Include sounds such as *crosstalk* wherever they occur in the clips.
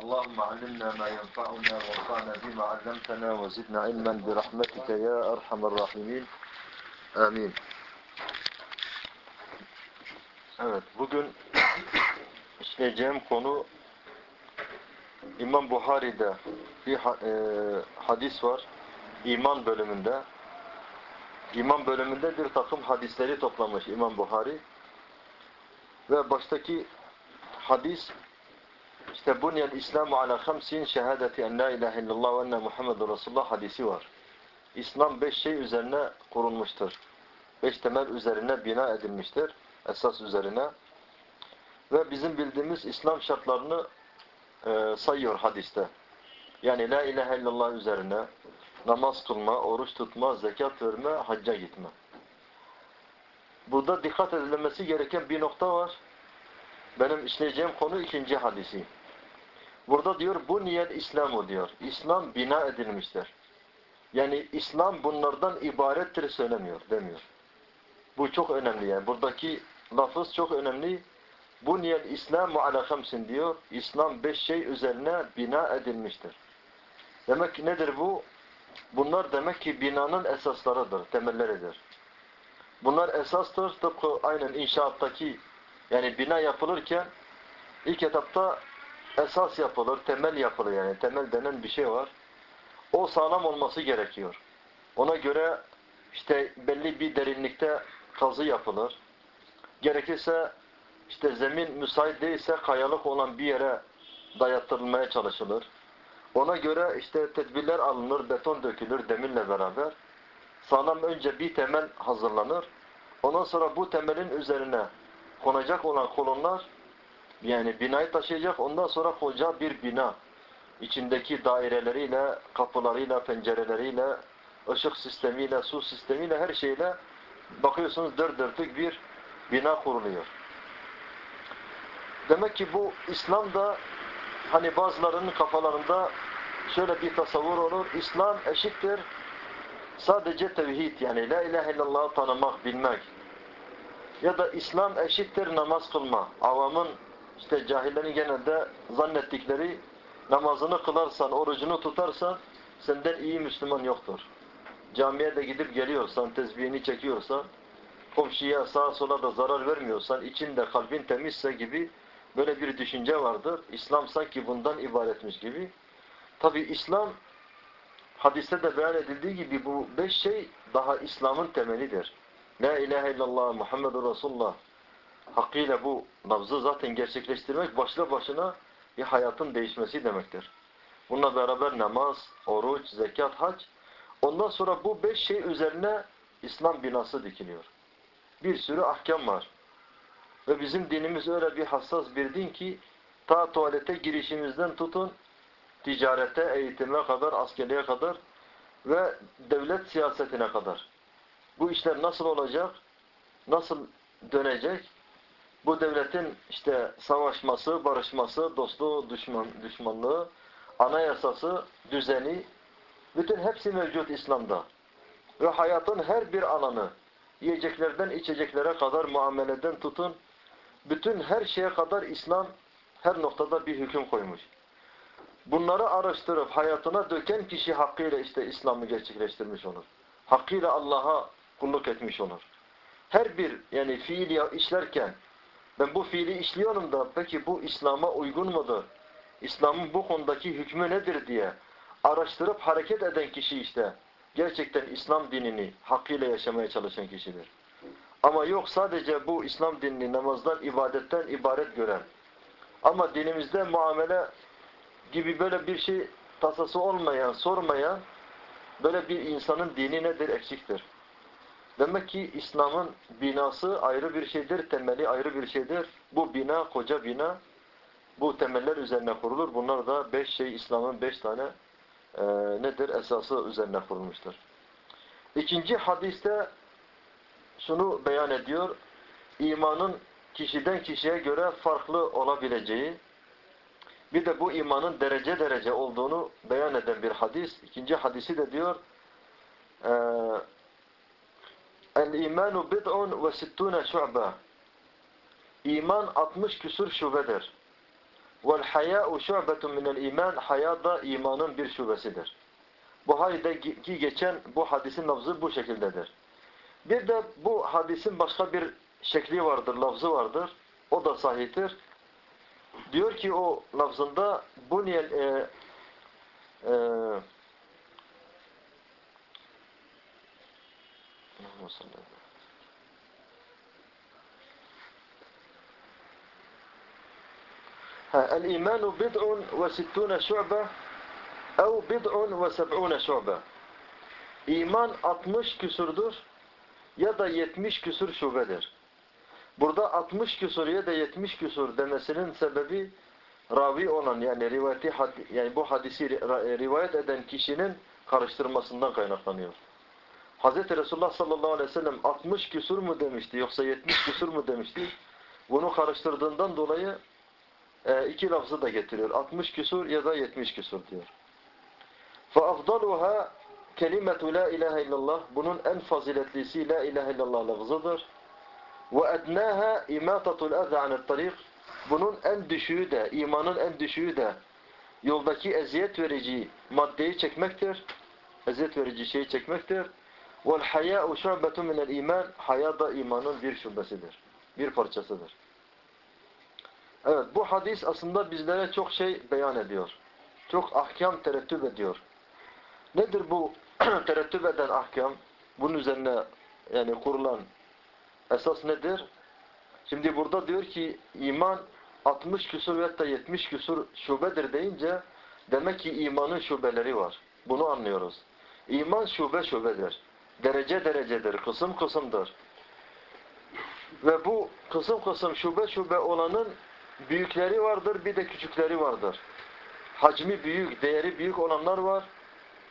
اللهم علمنا ما ينفعنا وانفعنا بما علمتنا وزدنا علما برحمتك يا أرحم الراحمين Amin. Evet, bugün *clears throat* işleyeceğim konu İmam Buhari'de bir ha- e, hadis var. İman bölümünde. İman bölümünde bir takım hadisleri toplamış İmam Buhari. Ve baştaki hadis işte bunyel İslamu ala hamsin şehadeti en la ilahe illallah ve enne Muhammedun Resulullah hadisi var. İslam beş şey üzerine kurulmuştur. Beş temel üzerine bina edilmiştir. Esas üzerine. Ve bizim bildiğimiz İslam şartlarını e, sayıyor hadiste. Yani la ilahe illallah üzerine namaz kılma, oruç tutma, zekat verme, hacca gitme. Burada dikkat edilmesi gereken bir nokta var. Benim işleyeceğim konu ikinci hadisi. Burada diyor bu niyet İslam'ı diyor. İslam bina edilmiştir. Yani İslam bunlardan ibarettir söylemiyor, demiyor. Bu çok önemli yani. Buradaki lafız çok önemli. Bu niyet İslamu ala hamsin diyor. İslam beş şey üzerine bina edilmiştir. Demek ki nedir bu? Bunlar demek ki binanın esaslarıdır, temelleridir. Bunlar esastır. Tıpkı aynen inşaattaki yani bina yapılırken ilk etapta esas yapılır, temel yapılır yani. Temel denen bir şey var. O sağlam olması gerekiyor. Ona göre işte belli bir derinlikte kazı yapılır. Gerekirse işte zemin müsait değilse kayalık olan bir yere dayattırılmaya çalışılır. Ona göre işte tedbirler alınır, beton dökülür demirle beraber. Sağlam önce bir temel hazırlanır. Ondan sonra bu temelin üzerine konacak olan kolonlar yani binayı taşıyacak ondan sonra koca bir bina içindeki daireleriyle, kapılarıyla, pencereleriyle, ışık sistemiyle, su sistemiyle her şeyle bakıyorsunuz dört dörtlük bir bina kuruluyor. Demek ki bu İslam'da hani bazılarının kafalarında şöyle bir tasavvur olur. İslam eşittir sadece tevhid yani la ilahe illallah tanımak, bilmek. Ya da İslam eşittir namaz kılma. Avamın işte cahillerin genelde zannettikleri namazını kılarsan, orucunu tutarsan senden iyi Müslüman yoktur. Camiye de gidip geliyorsan, tesbihini çekiyorsan, komşuya sağa sola da zarar vermiyorsan, içinde kalbin temizse gibi böyle bir düşünce vardır. İslam sanki bundan ibaretmiş gibi. Tabi İslam hadiste de beyan edildiği gibi bu beş şey daha İslam'ın temelidir. La ilahe illallah Muhammedur Resulullah hakkıyla bu nabzı zaten gerçekleştirmek başlı başına bir hayatın değişmesi demektir. Bununla beraber namaz, oruç, zekat, hac. Ondan sonra bu beş şey üzerine İslam binası dikiliyor. Bir sürü ahkam var. Ve bizim dinimiz öyle bir hassas bir din ki ta tuvalete girişimizden tutun ticarete, eğitime kadar, askerliğe kadar ve devlet siyasetine kadar. Bu işler nasıl olacak? Nasıl dönecek? Bu devletin işte savaşması, barışması, dostluğu, düşman, düşmanlığı, anayasası, düzeni, bütün hepsi mevcut İslam'da. Ve hayatın her bir alanı, yiyeceklerden içeceklere kadar, muameleden tutun, bütün her şeye kadar İslam her noktada bir hüküm koymuş. Bunları araştırıp hayatına döken kişi hakkıyla işte İslam'ı gerçekleştirmiş olur. Hakkıyla Allah'a kulluk etmiş olur. Her bir yani fiil işlerken ben bu fiili işliyorum da peki bu İslam'a uygun mudur? İslam'ın bu konudaki hükmü nedir diye araştırıp hareket eden kişi işte gerçekten İslam dinini hakkıyla yaşamaya çalışan kişidir. Ama yok sadece bu İslam dinini namazdan, ibadetten ibaret gören ama dinimizde muamele gibi böyle bir şey tasası olmayan, sormayan böyle bir insanın dini nedir? Eksiktir. Demek ki İslam'ın binası ayrı bir şeydir, temeli ayrı bir şeydir. Bu bina, koca bina, bu temeller üzerine kurulur. Bunlar da beş şey, İslam'ın beş tane e, nedir? Esası üzerine kurulmuştur. İkinci hadiste şunu beyan ediyor. İmanın kişiden kişiye göre farklı olabileceği, bir de bu imanın derece derece olduğunu beyan eden bir hadis. İkinci hadisi de diyor, El-imanu bid'un ve sittune şu'be. İman 60 küsur şubedir. Vel haya'u şu'betun minel iman. Haya da imanın bir şubesidir. Bu haydaki geçen bu hadisin lafzı bu şekildedir. Bir de bu hadisin başka bir şekli vardır, lafzı vardır. O da sahihtir. Diyor ki o lafzında bu niye e, e, El-imanu bid'un ve sittune şu'be ev bid'un ve seb'une şu'be İman 60 küsurdur ya da 70 küsur şubedir. Burada 60 küsur ya da 70 küsur demesinin sebebi ravi olan yani rivayeti yani bu hadisi rivayet eden kişinin karıştırmasından kaynaklanıyor. Hz. Resulullah sallallahu aleyhi ve sellem 60 küsur mu demişti yoksa 70 küsur mu demişti? Bunu karıştırdığından dolayı e, iki lafzı da getiriyor. 60 küsur ya da 70 küsur diyor. فَاَفْضَلُهَا kelimetu la ilahe illallah bunun en faziletlisi la ilahe illallah lafzıdır. Ve ednaha imatatul eza anil tarik bunun en düşüğü de imanın en düşüğü de yoldaki eziyet verici maddeyi çekmektir. Eziyet verici şeyi çekmektir. Vel haya'u şu'betun minel iman haya da imanın bir şubesidir. Bir parçasıdır. Evet bu hadis aslında bizlere çok şey beyan ediyor. Çok ahkam terettüp ediyor. Nedir bu *clears throat* terettüp eden ahkam? Bunun üzerine yani kurulan esas nedir? Şimdi burada diyor ki iman 60 küsur veya da 70 küsur şubedir deyince demek ki imanın şubeleri var. Bunu anlıyoruz. İman şube şubedir. Derece derecedir, kısım kısımdır. Ve bu kısım kısım şube şube olanın büyükleri vardır, bir de küçükleri vardır. Hacmi büyük, değeri büyük olanlar var.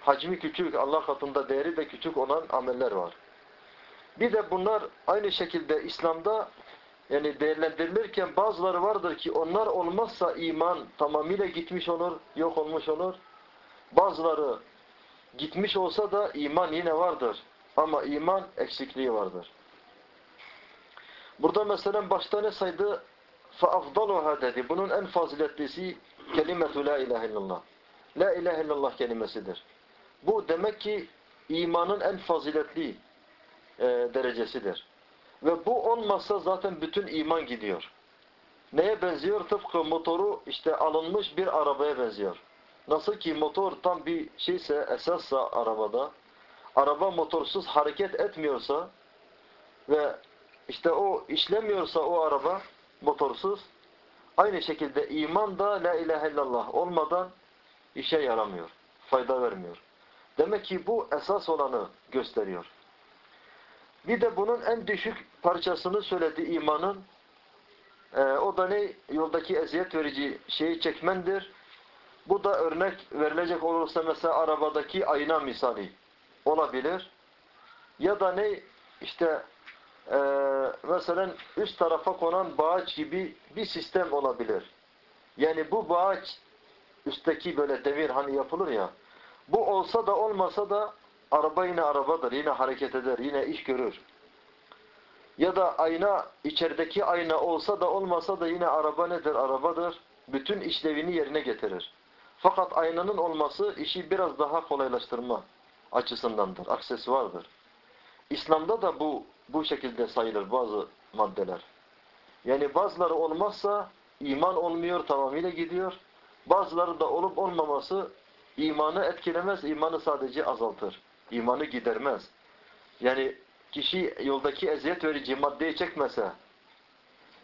Hacmi küçük, Allah katında değeri de küçük olan ameller var. Bir de bunlar aynı şekilde İslam'da yani değerlendirilirken bazıları vardır ki onlar olmazsa iman tamamıyla gitmiş olur, yok olmuş olur. Bazıları gitmiş olsa da iman yine vardır. Ama iman eksikliği vardır. Burada mesela başta ne saydı? فَاَفْضَلُهَا dedi. Bunun en faziletlisi kelimetu la ilahe illallah. La ilahe illallah kelimesidir. Bu demek ki imanın en faziletli e, derecesidir. Ve bu olmazsa zaten bütün iman gidiyor. Neye benziyor? Tıpkı motoru işte alınmış bir arabaya benziyor. Nasıl ki motor tam bir şeyse, esassa arabada, araba motorsuz hareket etmiyorsa ve işte o işlemiyorsa o araba motorsuz, aynı şekilde iman da la ilahe illallah olmadan işe yaramıyor, fayda vermiyor. Demek ki bu esas olanı gösteriyor. Bir de bunun en düşük parçasını söyledi imanın. Ee, o da ne? Yoldaki eziyet verici şeyi çekmendir. Bu da örnek verilecek olursa mesela arabadaki ayna misali olabilir. Ya da ne? İşte e, mesela üst tarafa konan bağaç gibi bir sistem olabilir. Yani bu bağaç üstteki böyle demir hani yapılır ya bu olsa da olmasa da araba yine arabadır. Yine hareket eder. Yine iş görür. Ya da ayna, içerideki ayna olsa da olmasa da yine araba nedir? Arabadır. Bütün işlevini yerine getirir. Fakat aynanın olması işi biraz daha kolaylaştırma açısındandır. Aksesuardır. İslam'da da bu bu şekilde sayılır bazı maddeler. Yani bazıları olmazsa iman olmuyor, tamamıyla gidiyor. Bazıları da olup olmaması imanı etkilemez, imanı sadece azaltır. İmanı gidermez. Yani kişi yoldaki eziyet verici maddeyi çekmese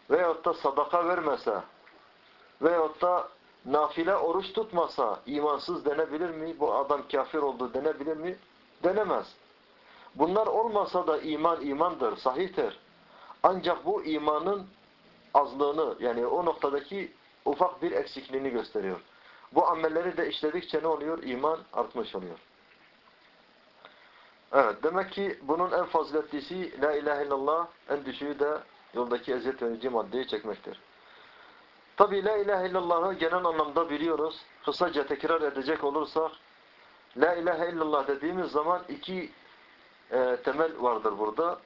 veyahut da sadaka vermese veyahut da nafile oruç tutmasa imansız denebilir mi? Bu adam kafir oldu denebilir mi? Denemez. Bunlar olmasa da iman imandır, sahihtir. Ancak bu imanın azlığını yani o noktadaki ufak bir eksikliğini gösteriyor. Bu amelleri de işledikçe ne oluyor? İman artmış oluyor. Evet, demek ki bunun en faziletlisi La ilahe illallah, en düşüğü de yoldaki eziyet verici maddeyi çekmektir. Tabi La ilahe illallah'ı genel anlamda biliyoruz. Kısaca tekrar edecek olursak, La ilahe illallah dediğimiz zaman iki e, temel vardır burada.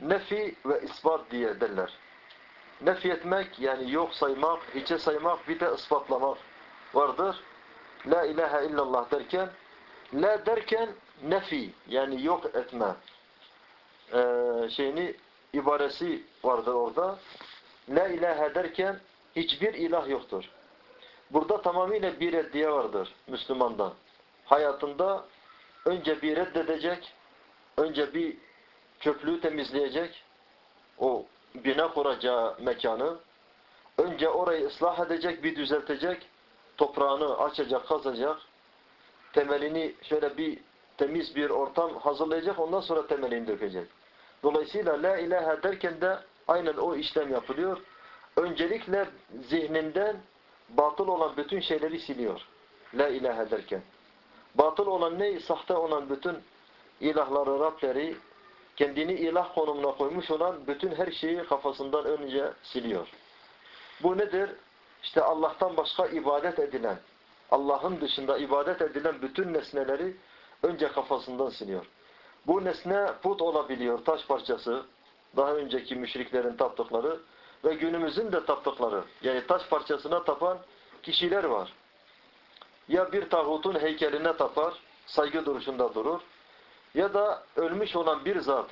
Nefi ve ispat diye derler. Nefyetmek yani yok saymak, hiçe saymak bir de ispatlamak vardır. La ilahe illallah derken la derken nefi yani yok etme ee, şeyini ibaresi vardır orada. La ilahe derken hiçbir ilah yoktur. Burada tamamıyla bir reddiye vardır Müslümandan. Hayatında önce bir reddedecek, önce bir çöplüğü temizleyecek, o bina kuracağı mekanı, önce orayı ıslah edecek, bir düzeltecek, toprağını açacak, kazacak, temelini şöyle bir temiz bir ortam hazırlayacak, ondan sonra temelini dökecek. Dolayısıyla la ilahe derken de aynen o işlem yapılıyor. Öncelikle zihninden batıl olan bütün şeyleri siliyor. La ilahe derken. Batıl olan ne? Sahte olan bütün ilahları, Rableri, kendini ilah konumuna koymuş olan bütün her şeyi kafasından önce siliyor. Bu nedir? İşte Allah'tan başka ibadet edilen, Allah'ın dışında ibadet edilen bütün nesneleri önce kafasından siliyor. Bu nesne put olabiliyor, taş parçası, daha önceki müşriklerin taptıkları ve günümüzün de taptıkları. Yani taş parçasına tapan kişiler var. Ya bir tağutun heykeline tapar, saygı duruşunda durur. Ya da ölmüş olan bir zat,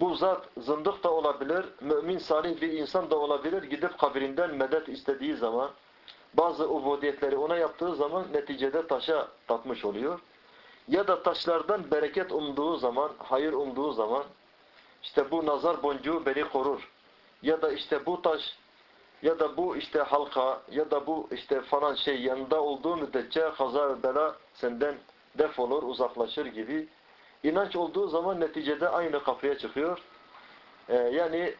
bu zat zındık da olabilir, mümin salih bir insan da olabilir, gidip kabrinden medet istediği zaman, bazı ubudiyetleri ona yaptığı zaman neticede taşa tapmış oluyor. Ya da taşlardan bereket umduğu zaman, hayır umduğu zaman, işte bu nazar boncuğu beni korur. Ya da işte bu taş, ya da bu işte halka, ya da bu işte falan şey yanında olduğu müddetçe kaza ve bela senden defolur, uzaklaşır gibi. İnanç olduğu zaman neticede aynı kapıya çıkıyor. Ee, yani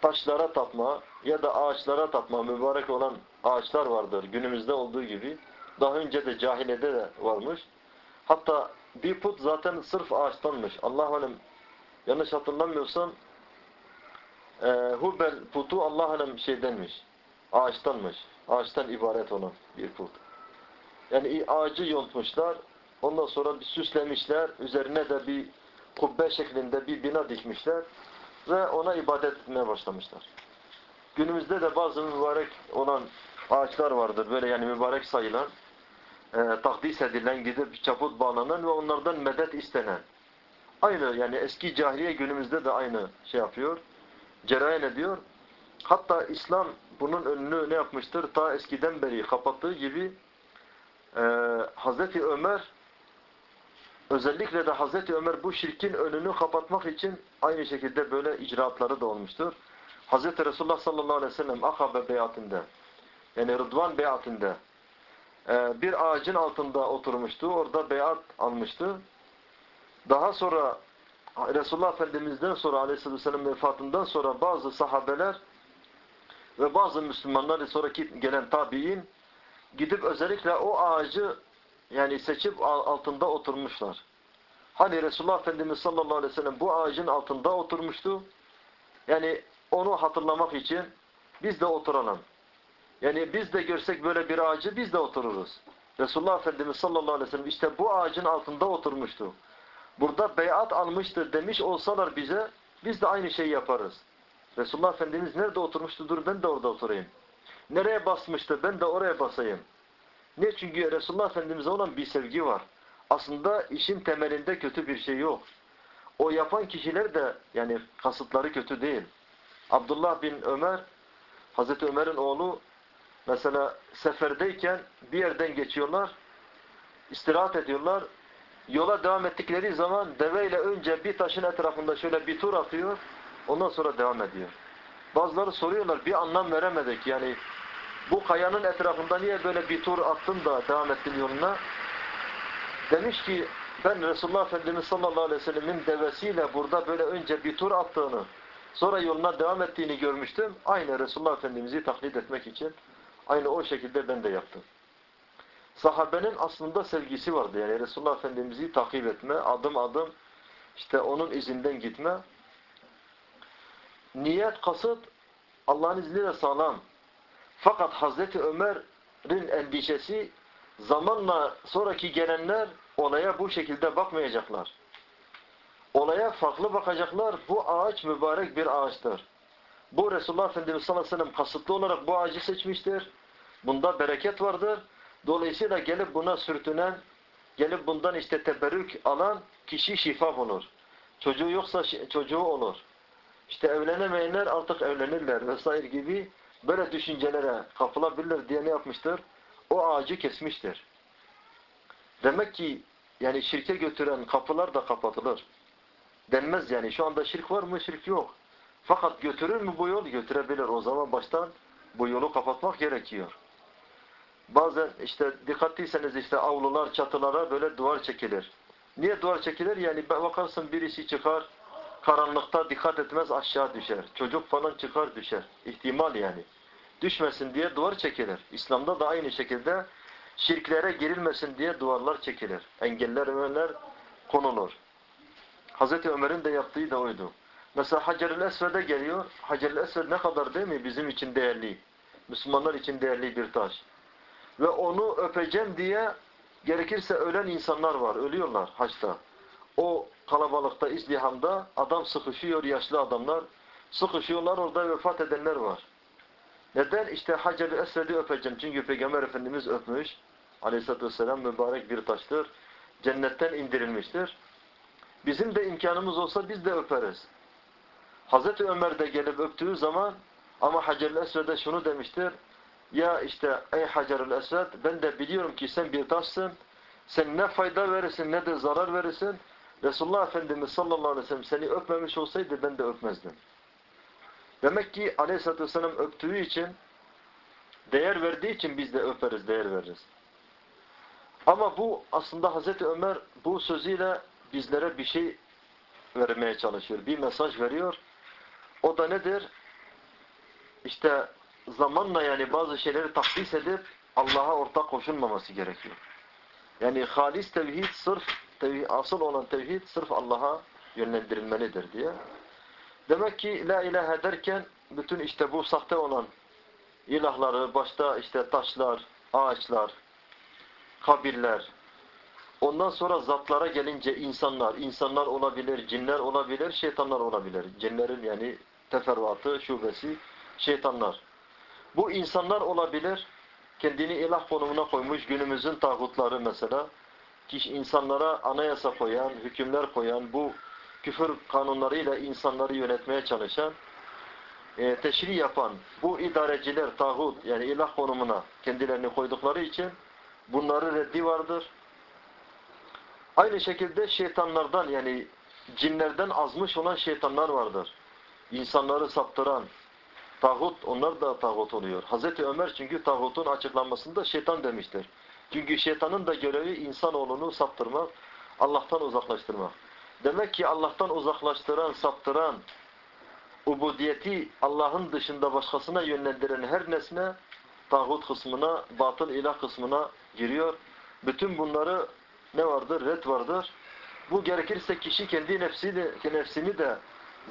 taşlara tapma ya da ağaçlara tapma mübarek olan ağaçlar vardır günümüzde olduğu gibi. Daha önce de cahilede de varmış. Hatta bir put zaten sırf ağaçtanmış. Allah alem yanlış hatırlamıyorsam e, Hubel putu Allah alem şeydenmiş. Ağaçtanmış. Ağaçtan ibaret olan bir put. Yani ağacı yontmuşlar. Ondan sonra bir süslemişler. Üzerine de bir kubbe şeklinde bir bina dikmişler. Ve ona ibadet etmeye başlamışlar. Günümüzde de bazı mübarek olan ağaçlar vardır. Böyle yani mübarek sayılan e, takdis edilen, gidip çaput bağlanan ve onlardan medet istenen. Aynı yani eski cahiliye günümüzde de aynı şey yapıyor. Cereyan ediyor. Hatta İslam bunun önünü ne yapmıştır? Ta eskiden beri kapattığı gibi e, Hazreti Ömer özellikle de Hazreti Ömer bu şirkin önünü kapatmak için aynı şekilde böyle icraatları da olmuştur. Hazreti Resulullah sallallahu aleyhi ve sellem Akabe beyatinde yani Rıdvan beyatinde e, bir ağacın altında oturmuştu. Orada beyat almıştı. Daha sonra Resulullah Efendimiz'den sonra aleyhisselatü vesselam vefatından sonra bazı sahabeler ve bazı Müslümanlar sonraki gelen tabi'in gidip özellikle o ağacı yani seçip altında oturmuşlar. Hani Resulullah Efendimiz sallallahu aleyhi ve sellem bu ağacın altında oturmuştu. Yani onu hatırlamak için biz de oturalım. Yani biz de görsek böyle bir ağacı biz de otururuz. Resulullah Efendimiz sallallahu aleyhi ve sellem işte bu ağacın altında oturmuştu. Burada beyat almıştır demiş olsalar bize biz de aynı şeyi yaparız. Resulullah Efendimiz nerede oturmuştu? Dur ben de orada oturayım. Nereye basmıştı? Ben de oraya basayım. Ne? Çünkü Resulullah Efendimiz'e olan bir sevgi var. Aslında işin temelinde kötü bir şey yok. O yapan kişiler de yani kasıtları kötü değil. Abdullah bin Ömer, Hazreti Ömer'in oğlu mesela seferdeyken bir yerden geçiyorlar, istirahat ediyorlar. Yola devam ettikleri zaman deveyle önce bir taşın etrafında şöyle bir tur atıyor, ondan sonra devam ediyor. Bazıları soruyorlar, bir anlam veremedik. Yani bu kayanın etrafında niye böyle bir tur attın da devam ettin yoluna? Demiş ki ben Resulullah Efendimiz sallallahu aleyhi ve sellemin devesiyle burada böyle önce bir tur attığını, sonra yoluna devam ettiğini görmüştüm. Aynı Resulullah Efendimiz'i taklit etmek için aynı o şekilde ben de yaptım. Sahabenin aslında sevgisi vardı. Yani Resulullah Efendimiz'i takip etme, adım adım işte onun izinden gitme. Niyet, kasıt Allah'ın izniyle sağlam. Fakat Hazreti Ömer'in endişesi zamanla sonraki gelenler olaya bu şekilde bakmayacaklar. Olaya farklı bakacaklar. Bu ağaç mübarek bir ağaçtır. Bu Resulullah Efendimiz sallallahu aleyhi ve sellem kasıtlı olarak bu ağacı seçmiştir. Bunda bereket vardır. Dolayısıyla gelip buna sürtünen, gelip bundan işte teberrük alan kişi şifa olur. Çocuğu yoksa çocuğu olur. İşte evlenemeyenler artık evlenirler vesaire gibi böyle düşüncelere kapılabilir diye ne yapmıştır? O ağacı kesmiştir. Demek ki yani şirke götüren kapılar da kapatılır. Denmez yani. Şu anda şirk var mı? Şirk yok. Fakat götürür mü bu yol? Götürebilir. O zaman baştan bu yolu kapatmak gerekiyor. Bazen işte dikkatliyseniz işte avlular, çatılara böyle duvar çekilir. Niye duvar çekilir? Yani bakarsın birisi çıkar, karanlıkta dikkat etmez aşağı düşer. Çocuk falan çıkar düşer. İhtimal yani. Düşmesin diye duvar çekilir. İslam'da da aynı şekilde şirklere girilmesin diye duvarlar çekilir. Engeller, önler konulur. Hazreti Ömer'in de yaptığı da oydu. Mesela Hacer-ül Esved'e geliyor. Hacer-ül Esved ne kadar değil mi bizim için değerli? Müslümanlar için değerli bir taş. Ve onu öpeceğim diye gerekirse ölen insanlar var. Ölüyorlar haçta. O kalabalıkta, izdihamda adam sıkışıyor, yaşlı adamlar. Sıkışıyorlar, orada vefat edenler var. Neden? İşte Hacer-ül Esved'i öpeceğim. Çünkü Peygamber Efendimiz öpmüş. Aleyhisselatü Vesselam mübarek bir taştır. Cennetten indirilmiştir. Bizim de imkanımız olsa biz de öperiz. Hazreti Ömer de gelip öptüğü zaman ama Hacer-ül Esved'e şunu demiştir. Ya işte ey Hacer-ül Esved ben de biliyorum ki sen bir taşsın. Sen ne fayda verirsin ne de zarar verirsin. Resulullah Efendimiz sallallahu aleyhi ve sellem seni öpmemiş olsaydı ben de öpmezdim. Demek ki aleyhissalatü vesselam öptüğü için değer verdiği için biz de öperiz, değer veririz. Ama bu aslında Hazreti Ömer bu sözüyle bizlere bir şey vermeye çalışıyor. Bir mesaj veriyor. O da nedir? İşte zamanla yani bazı şeyleri takdis edip Allah'a ortak koşulmaması gerekiyor. Yani halis tevhid sırf tevhid, asıl olan tevhid sırf Allah'a yönlendirilmelidir diye. Demek ki la ilahe derken bütün işte bu sahte olan ilahları başta işte taşlar, ağaçlar, kabirler, ondan sonra zatlara gelince insanlar, insanlar olabilir, cinler olabilir, şeytanlar olabilir. Cinlerin yani teferruatı, şubesi, şeytanlar. Bu insanlar olabilir, kendini ilah konumuna koymuş günümüzün tağutları mesela, kişi insanlara anayasa koyan, hükümler koyan, bu küfür kanunlarıyla insanları yönetmeye çalışan, e, teşri yapan bu idareciler, tağut yani ilah konumuna kendilerini koydukları için bunların reddi vardır. Aynı şekilde şeytanlardan yani cinlerden azmış olan şeytanlar vardır. İnsanları saptıran, tağut onlar da tağut oluyor. Hazreti Ömer çünkü tağutun açıklanmasında şeytan demiştir. Çünkü şeytanın da görevi insanoğlunu saptırmak, Allah'tan uzaklaştırmak. Demek ki Allah'tan uzaklaştıran, saptıran, ubudiyeti Allah'ın dışında başkasına yönlendiren her nesne tağut kısmına, batıl ilah kısmına giriyor. Bütün bunları ne vardır? Red vardır. Bu gerekirse kişi kendi nefsini, nefsini de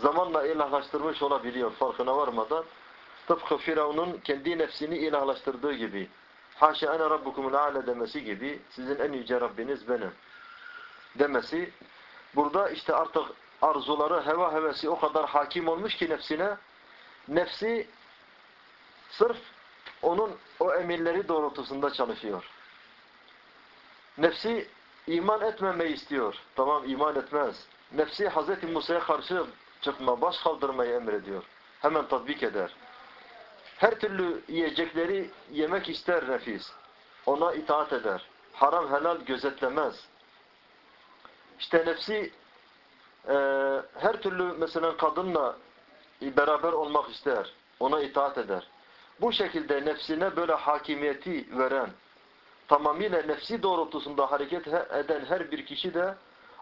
zamanla ilahlaştırmış olabiliyor farkına varmadan. Tıpkı Firavun'un kendi nefsini ilahlaştırdığı gibi. Haşa ene rabbukumul a'le demesi gibi sizin en yüce Rabbiniz benim demesi Burada işte artık arzuları, heva hevesi o kadar hakim olmuş ki nefsine, nefsi sırf onun o emirleri doğrultusunda çalışıyor. Nefsi iman etmemeyi istiyor. Tamam iman etmez. Nefsi Hz. Musa'ya karşı çıkma, baş kaldırmayı emrediyor. Hemen tatbik eder. Her türlü yiyecekleri yemek ister nefis. Ona itaat eder. Haram helal gözetlemez. İşte nefsi e, her türlü mesela kadınla beraber olmak ister. Ona itaat eder. Bu şekilde nefsine böyle hakimiyeti veren, tamamıyla nefsi doğrultusunda hareket eden her bir kişi de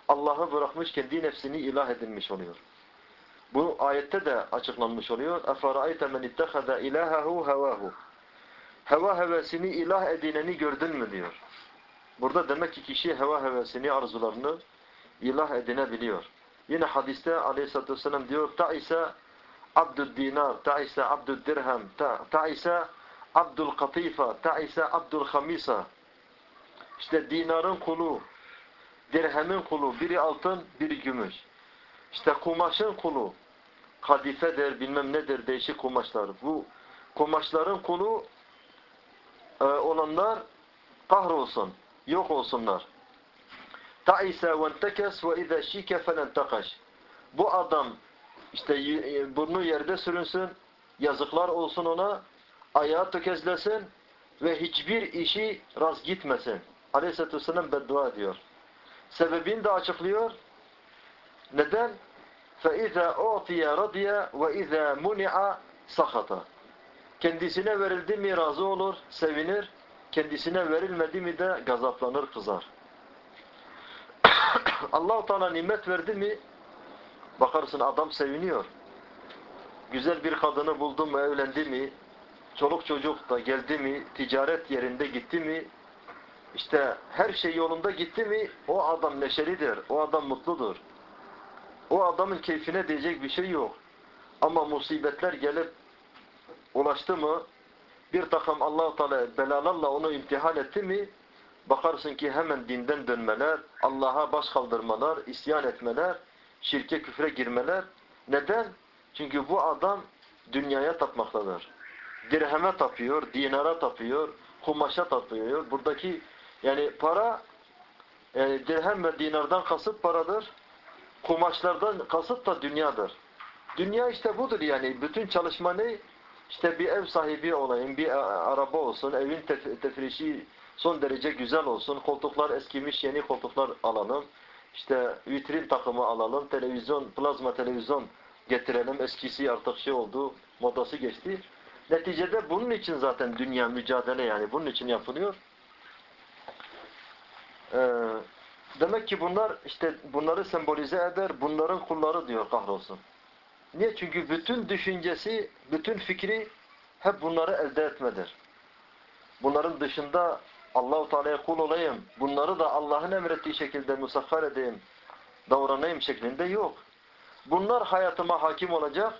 Allah'ı bırakmış, kendi nefsini ilah edinmiş oluyor. Bu ayette de açıklanmış oluyor. اَفَرَأَيْتَ مَنِ اتَّخَذَ اِلَٰهَهُ هَوَاهُ Heva hevesini ilah edineni gördün mü diyor. Burada demek ki kişi heva hevesini, arzularını ilah edinebiliyor. Yine hadiste aleyhissalatü vesselam diyor ta'ise abdül dinar, ta'ise abdül dirhem, ta'ise abdül katifa, ta'ise abdül hamisa. İşte dinarın kulu, dirhemin kulu, biri altın, biri gümüş. İşte kumaşın kulu, kadifedir, bilmem nedir, değişik kumaşlar. Bu kumaşların kulu e, olanlar kahrolsun, yok olsunlar. Ta'ise ve entekes ve izâ şike felentekaş. Bu adam işte y- burnu yerde sürünsün, yazıklar olsun ona, ayağı tökezlesin ve hiçbir işi rast gitmesin. Aleyhisselatü Vesselam beddua ediyor. Sebebini de açıklıyor. Neden? فَاِذَا اُعْطِيَ رَضِيَ وَاِذَا مُنِعَ سَخَطَ Kendisine verildi mi razı olur, sevinir. Kendisine verilmedi mi de gazaplanır, kızar. *coughs* Allah-u Teala nimet verdi mi bakarsın adam seviniyor. Güzel bir kadını buldu mu, evlendi mi, çoluk çocuk da geldi mi, ticaret yerinde gitti mi, işte her şey yolunda gitti mi o adam neşelidir, o adam mutludur. O adamın keyfine diyecek bir şey yok. Ama musibetler gelip ulaştı mı bir takım Allah-u Teala belalarla onu imtihan etti mi bakarsın ki hemen dinden dönmeler, Allah'a baş kaldırmalar, isyan etmeler, şirke küfre girmeler. Neden? Çünkü bu adam dünyaya tapmaktadır. Dirheme tapıyor, dinara tapıyor, kumaşa tapıyor. Buradaki yani para yani dirhem ve dinardan kasıt paradır. Kumaşlardan kasıt da dünyadır. Dünya işte budur yani. Bütün çalışma ne? İşte bir ev sahibi olayım, bir araba olsun, evin tef tefrişi son derece güzel olsun, koltuklar eskimiş, yeni koltuklar alalım. İşte vitrin takımı alalım, televizyon, plazma televizyon getirelim. Eskisi artık şey oldu, modası geçti. Neticede bunun için zaten dünya mücadele yani bunun için yapılıyor. Ee, demek ki bunlar işte bunları sembolize eder, bunların kulları diyor kahrolsun. Niye? Çünkü bütün düşüncesi, bütün fikri hep bunları elde etmedir. Bunların dışında Allahu Teala'ya kul olayım, bunları da Allah'ın emrettiği şekilde musakhar edeyim, davranayım şeklinde yok. Bunlar hayatıma hakim olacak,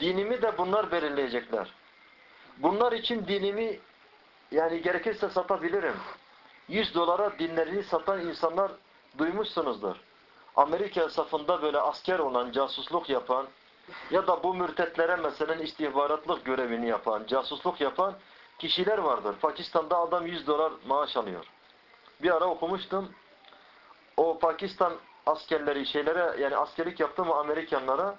dinimi de bunlar belirleyecekler. Bunlar için dinimi yani gerekirse satabilirim. 100 dolara dinlerini satan insanlar duymuşsunuzdur. Amerika safında böyle asker olan, casusluk yapan ya da bu mürtetlere mesela istihbaratlık görevini yapan, casusluk yapan kişiler vardır. Pakistan'da adam 100 dolar maaş alıyor. Bir ara okumuştum. O Pakistan askerleri şeylere yani askerlik yaptı mı Amerikanlara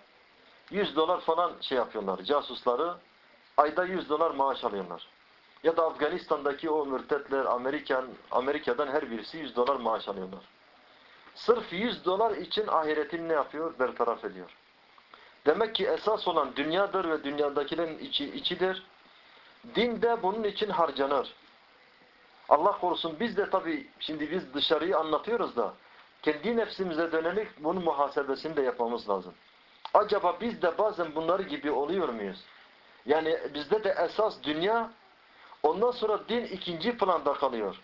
100 dolar falan şey yapıyorlar. Casusları ayda 100 dolar maaş alıyorlar. Ya da Afganistan'daki o mürtetler Amerikan Amerika'dan her birisi 100 dolar maaş alıyorlar. Sırf 100 dolar için ahiretini ne yapıyor? Bertaraf ediyor. Demek ki esas olan dünyadır ve dünyadakilerin içi, içidir. Din de bunun için harcanır. Allah korusun biz de tabi şimdi biz dışarıyı anlatıyoruz da kendi nefsimize dönelik bunun muhasebesini de yapmamız lazım. Acaba biz de bazen bunları gibi oluyor muyuz? Yani bizde de esas dünya ondan sonra din ikinci planda kalıyor.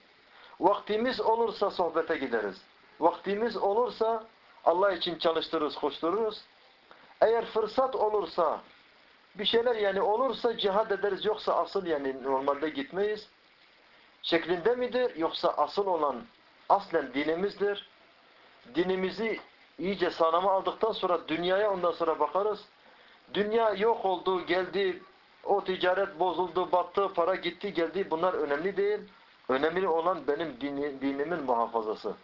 Vaktimiz olursa sohbete gideriz. Vaktimiz olursa Allah için çalıştırırız, koştururuz. Eğer fırsat olursa bir şeyler yani olursa cihad ederiz yoksa asıl yani normalde gitmeyiz. Şeklinde midir yoksa asıl olan aslen dinimizdir. Dinimizi iyice sağlama aldıktan sonra dünyaya ondan sonra bakarız. Dünya yok oldu, geldi, o ticaret bozuldu, battı, para gitti, geldi. Bunlar önemli değil. Önemli olan benim dini, dinimin muhafazası.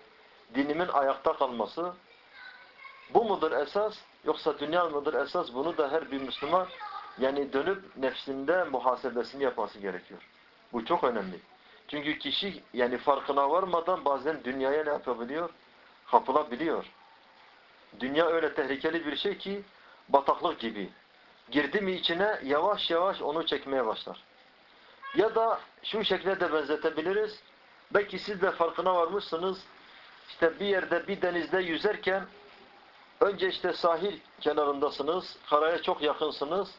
Dinimin ayakta kalması. Bu mudur esas? Yoksa dünya mıdır esas? Bunu da her bir Müslüman yani dönüp nefsinde muhasebesini yapması gerekiyor. Bu çok önemli. Çünkü kişi yani farkına varmadan bazen dünyaya ne yapabiliyor? Kapılabiliyor. Dünya öyle tehlikeli bir şey ki bataklık gibi. Girdi mi içine yavaş yavaş onu çekmeye başlar. Ya da şu şekilde de benzetebiliriz. Belki siz de farkına varmışsınız. İşte bir yerde bir denizde yüzerken önce işte sahil kenarındasınız. Karaya çok yakınsınız.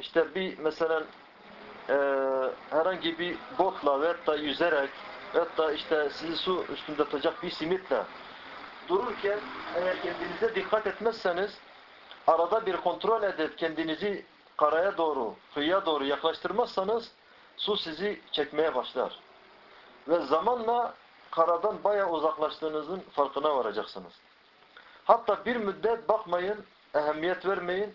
İşte bir mesela e, herhangi bir botla veya da yüzerek da işte sizi su üstünde tutacak bir simitle dururken eğer kendinize dikkat etmezseniz arada bir kontrol edip kendinizi karaya doğru, kıyıya doğru yaklaştırmazsanız su sizi çekmeye başlar. Ve zamanla karadan bayağı uzaklaştığınızın farkına varacaksınız. Hatta bir müddet bakmayın, ehemmiyet vermeyin.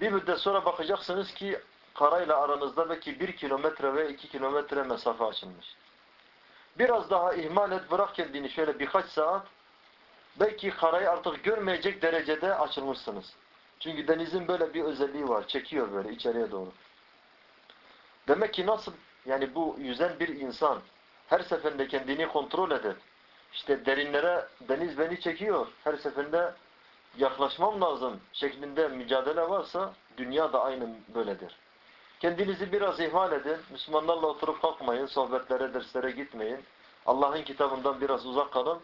Bir müddet sonra bakacaksınız ki karayla aranızda belki bir kilometre ve iki kilometre mesafe açılmış. Biraz daha ihmal et, bırak kendini şöyle birkaç saat, belki karayı artık görmeyecek derecede açılmışsınız. Çünkü denizin böyle bir özelliği var, çekiyor böyle içeriye doğru. Demek ki nasıl, yani bu yüzen bir insan her seferinde kendini kontrol eder. İşte derinlere deniz beni çekiyor, her seferinde yaklaşmam lazım şeklinde mücadele varsa dünya da aynı böyledir. Kendinizi biraz ihmal edin. Müslümanlarla oturup kalkmayın. Sohbetlere, derslere gitmeyin. Allah'ın kitabından biraz uzak kalın.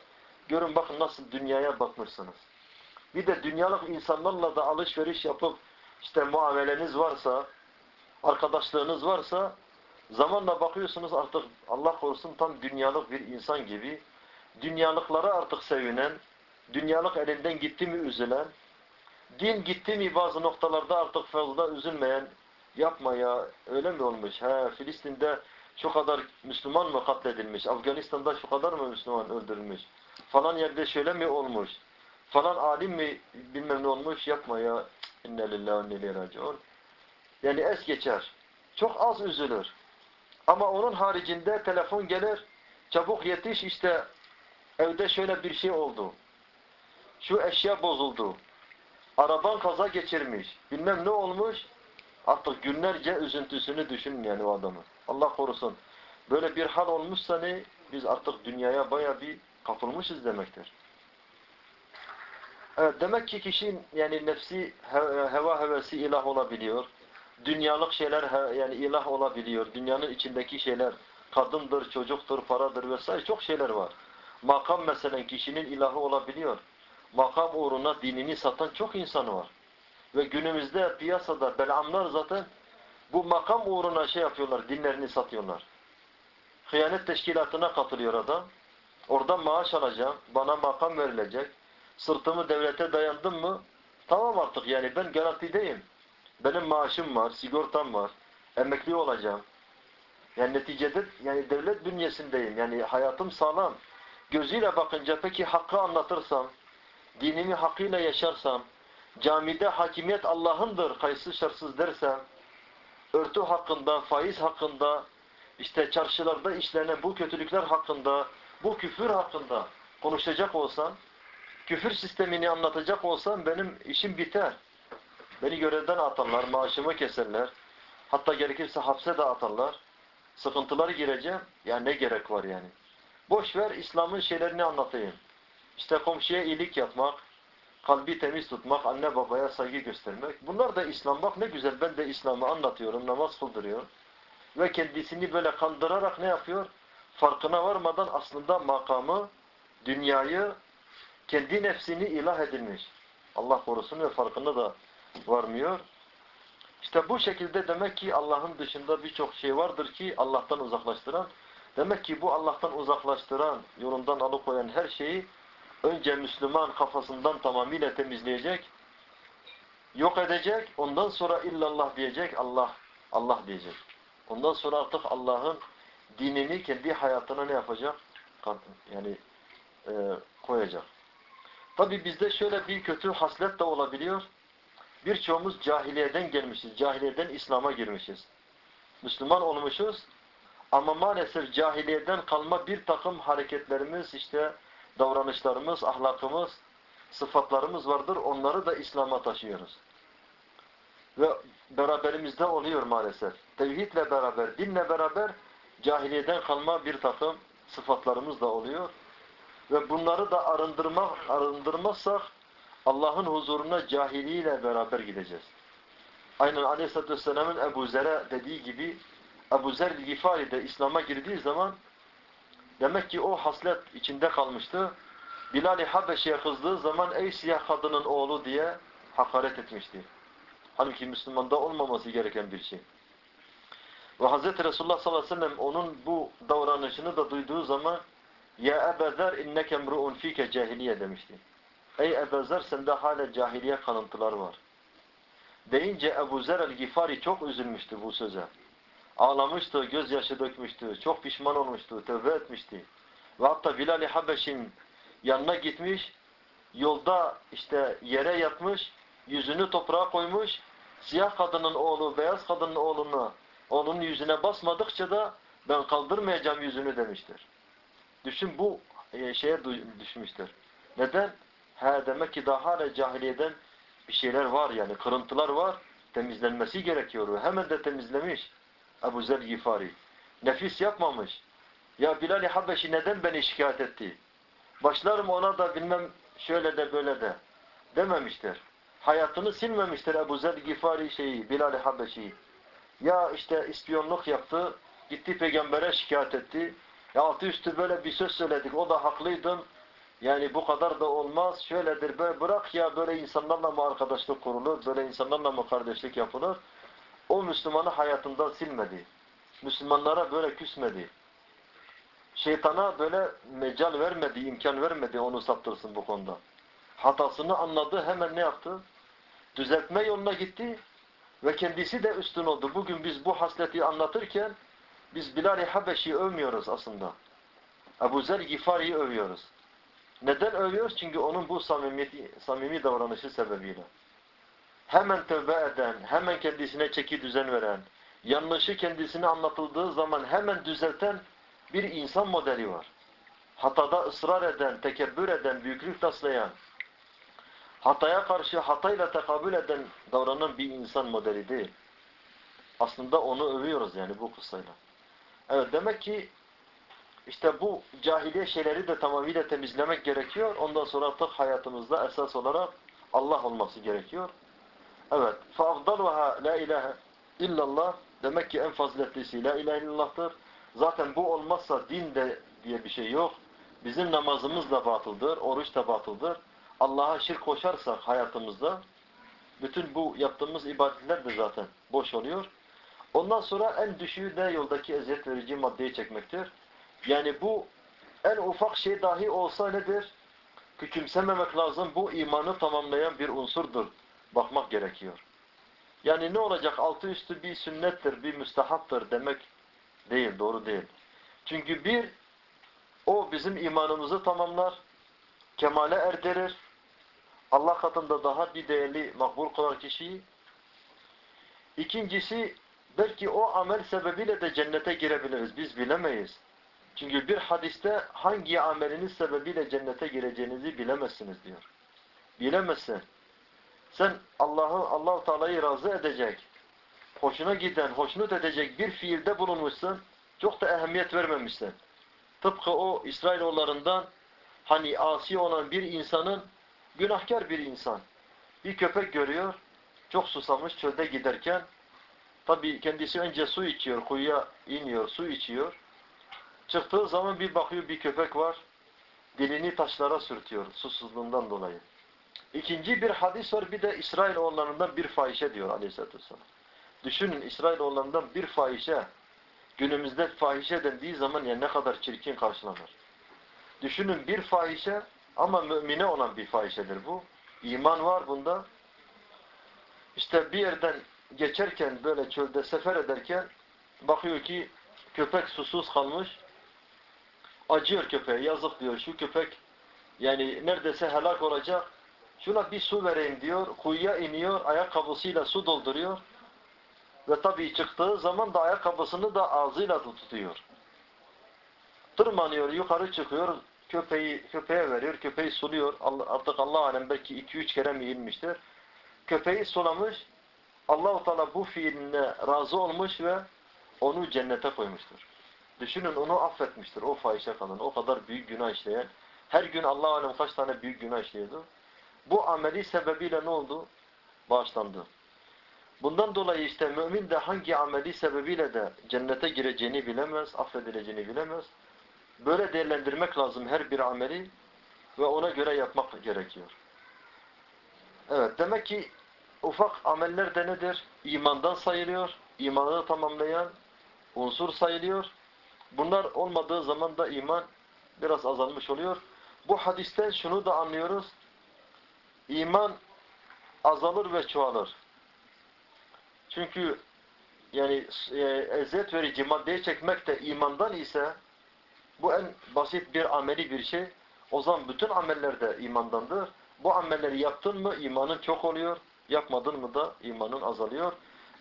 Görün bakın nasıl dünyaya bakmışsınız. Bir de dünyalık insanlarla da alışveriş yapıp işte muameleniz varsa, arkadaşlığınız varsa zamanla bakıyorsunuz artık Allah korusun tam dünyalık bir insan gibi dünyalıklara artık sevinen, dünyalık elinden gitti mi üzülen, din gitti mi bazı noktalarda artık fazla üzülmeyen, yapma ya öyle mi olmuş? He, Filistin'de şu kadar Müslüman mı katledilmiş? Afganistan'da şu kadar mı Müslüman öldürülmüş? Falan yerde şöyle mi olmuş? Falan alim mi bilmem ne olmuş? Yapma ya. İnne lillahi ve inne. Yani es geçer. Çok az üzülür. Ama onun haricinde telefon gelir. Çabuk yetiş işte evde şöyle bir şey oldu. Şu eşya bozuldu. Araban kaza geçirmiş. Bilmem ne olmuş. Artık günlerce üzüntüsünü düşünmeyen o adamı. Allah korusun. Böyle bir hal olmuşsa ne? Biz artık dünyaya baya bir kapılmışız demektir. Evet, demek ki kişinin yani nefsi heva hevesi ilah olabiliyor. Dünyalık şeyler yani ilah olabiliyor. Dünyanın içindeki şeyler kadındır, çocuktur, paradır vesaire çok şeyler var. Makam mesela kişinin ilahı olabiliyor. Makam uğruna dinini satan çok insan var. Ve günümüzde piyasada belamlar zaten bu makam uğruna şey yapıyorlar, dinlerini satıyorlar. Hıyanet teşkilatına katılıyor adam. Oradan maaş alacağım, bana makam verilecek. Sırtımı devlete dayandım mı? Tamam artık yani ben garantideyim. Benim maaşım var, sigortam var. Emekli olacağım. Yani neticede yani devlet bünyesindeyim. Yani hayatım sağlam. Gözüyle bakınca peki hakkı anlatırsam, dinimi hakkıyla yaşarsam, camide hakimiyet Allah'ındır, kayıtsız şartsız dersem, örtü hakkında, faiz hakkında, işte çarşılarda işlenen bu kötülükler hakkında, bu küfür hakkında konuşacak olsam, küfür sistemini anlatacak olsam benim işim biter. Beni görevden atarlar, maaşımı keserler. Hatta gerekirse hapse de atarlar. Sıkıntılar gireceğim. Ya ne gerek var yani? Boş ver İslam'ın şeylerini anlatayım. İşte komşuya iyilik yapmak, kalbi temiz tutmak, anne babaya saygı göstermek. Bunlar da İslam. Bak ne güzel ben de İslam'ı anlatıyorum, namaz kıldırıyor. Ve kendisini böyle kandırarak ne yapıyor? Farkına varmadan aslında makamı, dünyayı, kendi nefsini ilah edilmiş. Allah korusun ve farkında da varmıyor. İşte bu şekilde demek ki Allah'ın dışında birçok şey vardır ki Allah'tan uzaklaştıran. Demek ki bu Allah'tan uzaklaştıran, yolundan alıkoyan her şeyi önce Müslüman kafasından tamamıyla temizleyecek, yok edecek, ondan sonra illallah diyecek, Allah, Allah diyecek. Ondan sonra artık Allah'ın dinini kendi hayatına ne yapacak? Yani e, koyacak. Tabi bizde şöyle bir kötü haslet de olabiliyor. Birçoğumuz cahiliyeden gelmişiz. Cahiliyeden İslam'a girmişiz. Müslüman olmuşuz. Ama maalesef cahiliyeden kalma bir takım hareketlerimiz, işte davranışlarımız, ahlakımız, sıfatlarımız vardır. Onları da İslam'a taşıyoruz. Ve beraberimizde oluyor maalesef. Tevhidle beraber, dinle beraber cahiliyeden kalma bir takım sıfatlarımız da oluyor. Ve bunları da arındırmak, arındırmazsak Allah'ın huzuruna cahiliyle beraber gideceğiz. Aynen Aleyhisselatü Vesselam'ın Ebu Zer'e dediği gibi Ebu Zer Gifari de İslam'a girdiği zaman demek ki o haslet içinde kalmıştı. Bilal-i Habeşi'ye kızdığı zaman ey siyah kadının oğlu diye hakaret etmişti. Halbuki Müslümanda olmaması gereken bir şey. Ve Hz. Resulullah sallallahu aleyhi ve sellem onun bu davranışını da duyduğu zaman ya Ebu Zer inneke mru'un fike cahiliye demişti. Ey Ebu Zer sende hala cahiliye kalıntılar var. Deyince Ebu Zer el-Gifari çok üzülmüştü bu söze. Ağlamıştı, gözyaşı dökmüştü, çok pişman olmuştu, tövbe etmişti. Ve hatta Bilal-i Habeş'in yanına gitmiş, yolda işte yere yatmış, yüzünü toprağa koymuş, siyah kadının oğlu beyaz kadının oğluna onun yüzüne basmadıkça da ben kaldırmayacağım yüzünü demiştir. Düşün bu e, şeye düşmüştür. Neden? He demek ki daha hala cahiliyeden bir şeyler var yani kırıntılar var. Temizlenmesi gerekiyor. Hemen de temizlemiş. Ebu Zer Gifari. Nefis yapmamış. Ya Bilal-i Habeşi neden beni şikayet etti? Başlarım ona da bilmem şöyle de böyle de dememiştir. Hayatını silmemiştir Ebu Zer Gifari şeyi, Bilal-i Habeşi'yi. Ya işte ispiyonluk yaptı, gitti peygambere şikayet etti. Ya altı üstü böyle bir söz söyledik, o da haklıydın. Yani bu kadar da olmaz, şöyledir, böyle bırak ya böyle insanlarla mı arkadaşlık kurulur, böyle insanlarla mı kardeşlik yapılır? O Müslümanı hayatından silmedi. Müslümanlara böyle küsmedi. Şeytana böyle mecal vermedi, imkan vermedi onu saptırsın bu konuda. Hatasını anladı, hemen ne yaptı? Düzeltme yoluna gitti ve kendisi de üstün oldu. Bugün biz bu hasleti anlatırken biz Bilal-i Habeşi'yi övmüyoruz aslında. Ebu Zer Gifari'yi övüyoruz. Neden övüyoruz? Çünkü onun bu samimiyeti, samimi davranışı sebebiyle. Hemen tövbe eden, hemen kendisine çeki düzen veren, yanlışı kendisine anlatıldığı zaman hemen düzelten bir insan modeli var. Hatada ısrar eden, tekebbür eden, büyüklük taslayan, hataya karşı hatayla tekabül eden davranan bir insan modeli değil. Aslında onu övüyoruz yani bu kıssayla. Evet demek ki işte bu cahiliye şeyleri de tamamıyla temizlemek gerekiyor. Ondan sonra artık hayatımızda esas olarak Allah olması gerekiyor. Evet. فَاَفْضَلُهَا la ilahe illallah demek ki en faziletlisi la ilahe illallah'tır. Zaten bu olmazsa din de diye bir şey yok. Bizim namazımız da batıldır, oruç da batıldır. Allah'a şirk koşarsak hayatımızda bütün bu yaptığımız ibadetler de zaten boş oluyor. Ondan sonra en düşüğü de yoldaki eziyet verici maddeyi çekmektir. Yani bu en ufak şey dahi olsa nedir? Küçümsememek lazım. Bu imanı tamamlayan bir unsurdur. Bakmak gerekiyor. Yani ne olacak? Altı üstü bir sünnettir, bir müstehaptır demek değil, doğru değil. Çünkü bir, o bizim imanımızı tamamlar, kemale erdirir. Allah katında daha bir değerli, makbul kılan kişiyi. İkincisi, belki o amel sebebiyle de cennete girebiliriz. Biz bilemeyiz. Çünkü bir hadiste hangi ameliniz sebebiyle cennete gireceğinizi bilemezsiniz diyor. Bilemezsin. Sen Allah'ı Allahu Teala'yı razı edecek, hoşuna giden, hoşnut edecek bir fiilde bulunmuşsun. Çok da ehemmiyet vermemişsin. Tıpkı o İsrailoğullarından hani asi olan bir insanın günahkar bir insan. Bir köpek görüyor, çok susamış çölde giderken tabi kendisi önce su içiyor, kuyuya iniyor, su içiyor. Çıktığı zaman bir bakıyor bir köpek var. Dilini taşlara sürtüyor susuzluğundan dolayı. İkinci bir hadis var bir de İsrailoğullarından bir fahişe diyor aleyhissalatü vesselam. Düşünün İsrailoğullarından bir fahişe günümüzde fahişe dendiği zaman ya ne kadar çirkin karşılanır. Düşünün bir fahişe ama mümine olan bir fahişedir bu. İman var bunda. İşte bir yerden geçerken böyle çölde sefer ederken bakıyor ki köpek susuz kalmış. Acıyor köpeğe yazık diyor şu köpek yani neredeyse helak olacak. Şuna bir su vereyim diyor. Kuyuya iniyor. Ayakkabısıyla su dolduruyor. Ve tabii çıktığı zaman da ayakkabısını da ağzıyla tutuyor. Tırmanıyor, yukarı çıkıyor. Köpeği köpeğe veriyor. Köpeği suluyor. Artık Allah alem belki 2-3 kere mi inmiştir. Köpeği sulamış. Allah-u Teala bu fiiline razı olmuş ve onu cennete koymuştur. Düşünün onu affetmiştir o fahişe kadın. O kadar büyük günah işleyen. Her gün Allah alem kaç tane büyük günah işliyordu. Bu ameli sebebiyle ne oldu? Bağışlandı. Bundan dolayı işte mümin de hangi ameli sebebiyle de cennete gireceğini bilemez, affedileceğini bilemez. Böyle değerlendirmek lazım her bir ameli ve ona göre yapmak gerekiyor. Evet, demek ki ufak ameller de nedir? İmandan sayılıyor, imanını tamamlayan unsur sayılıyor. Bunlar olmadığı zaman da iman biraz azalmış oluyor. Bu hadisten şunu da anlıyoruz. İman azalır ve çoğalır. Çünkü yani e, eziyet verici maddeyi çekmek de imandan ise bu en basit bir ameli bir şey. O zaman bütün ameller de imandandır. Bu amelleri yaptın mı imanın çok oluyor. Yapmadın mı da imanın azalıyor.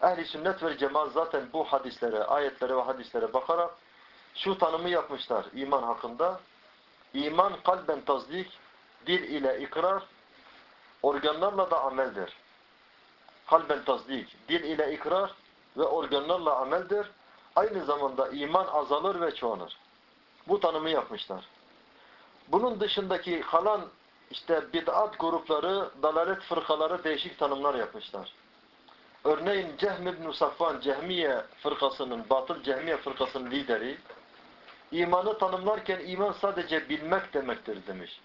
Ehli sünnet ve cemaat zaten bu hadislere, ayetlere ve hadislere bakarak şu tanımı yapmışlar iman hakkında. İman kalben tasdik, dil ile ikrar, organlarla da ameldir. Kalben tasdik, dil ile ikrar ve organlarla ameldir. Aynı zamanda iman azalır ve çoğalır. Bu tanımı yapmışlar. Bunun dışındaki kalan işte bid'at grupları, dalalet fırkaları değişik tanımlar yapmışlar. Örneğin Cehm ibn Safvan, Cehmiye fırkasının, batıl Cehmiye fırkasının lideri, imanı tanımlarken iman sadece bilmek demektir demiş.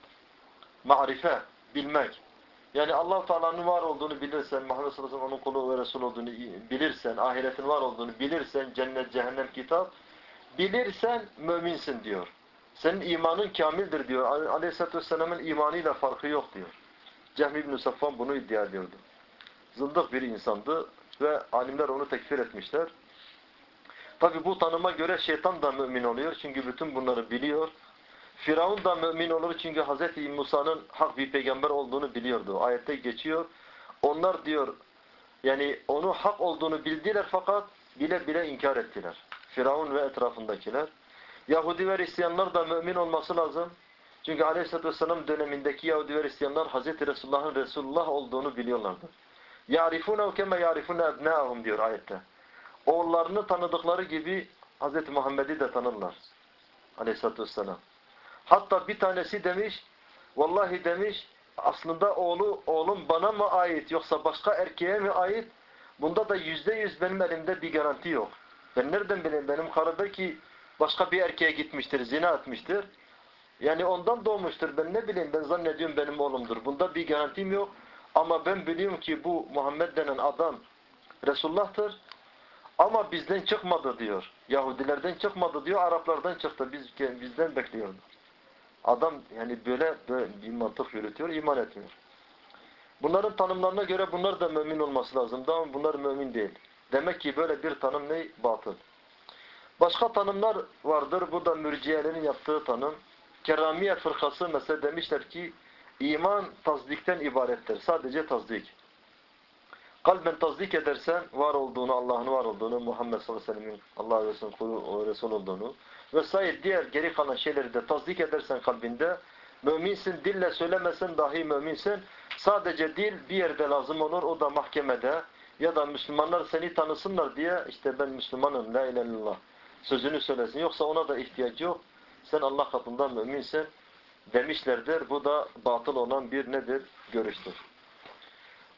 Marife, bilmek. Yani allah Teala'nın var olduğunu bilirsen, Muhammed sallallahu aleyhi ve sellem onun kulu ve Resul olduğunu bilirsen, ahiretin var olduğunu bilirsen, cennet, cehennem, kitap, bilirsen müminsin diyor. Senin imanın kamildir diyor. Aleyhisselatü Vesselam'ın imanıyla farkı yok diyor. Cehmi ibn Safvan bunu iddia ediyordu. Zındık bir insandı ve alimler onu tekfir etmişler. Tabi bu tanıma göre şeytan da mümin oluyor. Çünkü bütün bunları biliyor. Firavun da mümin olur çünkü Hz. Musa'nın hak bir peygamber olduğunu biliyordu. Ayette geçiyor. Onlar diyor yani onu hak olduğunu bildiler fakat bile bile inkar ettiler. Firavun ve etrafındakiler. Yahudi ve Hristiyanlar da mümin olması lazım. Çünkü Aleyhisselatü Vesselam dönemindeki Yahudi ve Hristiyanlar Hz. Resulullah'ın Resulullah olduğunu biliyorlardı. يَعْرِفُونَهُ كَمَا يَعْرِفُونَ اَبْنَاهُمْ diyor ayette. Oğullarını tanıdıkları gibi Hz. Muhammed'i de tanırlar. Aleyhisselatü Vesselam. Hatta bir tanesi demiş, vallahi demiş, aslında oğlu, oğlum bana mı ait yoksa başka erkeğe mi ait? Bunda da yüzde yüz benim elimde bir garanti yok. Ben nereden bileyim benim karı başka bir erkeğe gitmiştir, zina etmiştir. Yani ondan doğmuştur. Ben ne bileyim ben zannediyorum benim oğlumdur. Bunda bir garantim yok. Ama ben biliyorum ki bu Muhammed denen adam Resulullah'tır. Ama bizden çıkmadı diyor. Yahudilerden çıkmadı diyor. Araplardan çıktı. Biz, bizden bekliyordu. Adam yani böyle, böyle bir mantık yürütüyor. iman etmiyor. Bunların tanımlarına göre bunlar da mümin olması lazım. Ama bunlar mümin değil. Demek ki böyle bir tanım ne? Batıl. Başka tanımlar vardır. Bu da mürciyelerin yaptığı tanım. Keramiye fırkası mesela demişler ki iman tasdikten ibarettir. Sadece tasdik. Kalben tasdik edersen var olduğunu, Allah'ın var olduğunu, Muhammed sallallahu aleyhi ve sellem'in Allah Resulü kulu Resul olduğunu vesaire diğer geri kalan şeyleri de tasdik edersen kalbinde müminsin, dille söylemesen dahi müminsin. Sadece dil bir yerde lazım olur. O da mahkemede ya da Müslümanlar seni tanısınlar diye işte ben Müslümanım, la ilahe illallah sözünü söylesin. Yoksa ona da ihtiyaç yok. Sen Allah katından müminsin demişlerdir. Bu da batıl olan bir nedir? Görüştür.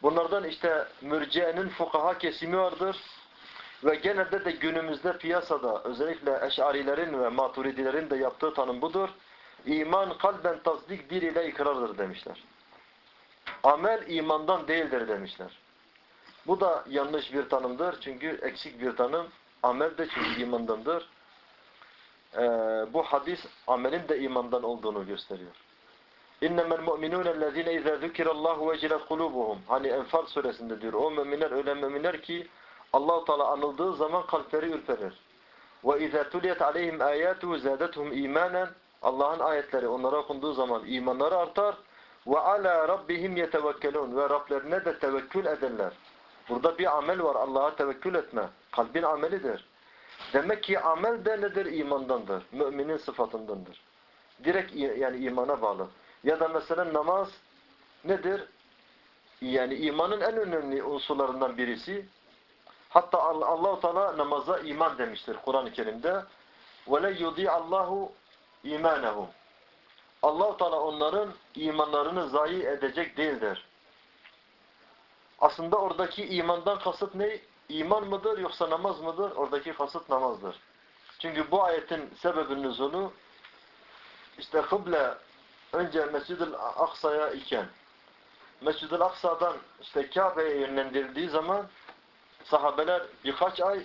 Bunlardan işte mürciyenin fukaha kesimi vardır. Ve genelde de günümüzde piyasada özellikle eşarilerin ve maturidilerin de yaptığı tanım budur. İman kalben tasdik dil ile ikrardır demişler. Amel imandan değildir demişler. Bu da yanlış bir tanımdır. Çünkü eksik bir tanım. Amel de çünkü imandandır. Ee, bu hadis amelin de imandan olduğunu gösteriyor. İnnemel mu'minûne ellezîne izâ zükirallâhu vecilet kulûbuhum. Hani Enfal suresinde diyor. O müminler öyle müminler ki Allah-u Teala anıldığı zaman kalpleri ürperir. Ve izâ tuliyet aleyhim âyâtuhu zâdethum îmânen. Allah'ın ayetleri onlara okunduğu zaman imanları artar. Ve alâ rabbihim yetevekkelûn. Ve Rablerine de tevekkül ederler. Burada bir amel var. Allah'a tevekkül etme. Kalbin amelidir. Demek ki amel de nedir? İmandandır. Müminin sıfatındandır. Direkt yani imana bağlı. Ya da mesela namaz nedir? Yani imanın en önemli unsurlarından birisi. Hatta Allah-u Teala namaza iman demiştir Kur'an-ı Kerim'de. وَلَا يُضِيعَ اللّٰهُ اِيمَانَهُمْ Allah-u Teala onların imanlarını zayi edecek değildir. Aslında oradaki imandan kasıt ne? İman mıdır yoksa namaz mıdır? Oradaki kasıt namazdır. Çünkü bu ayetin sebebinin nüzulu işte kıble önce Mescid-i Aksa'ya iken Mescid-i Aksa'dan işte Kabe'ye yönlendirildiği zaman sahabeler birkaç ay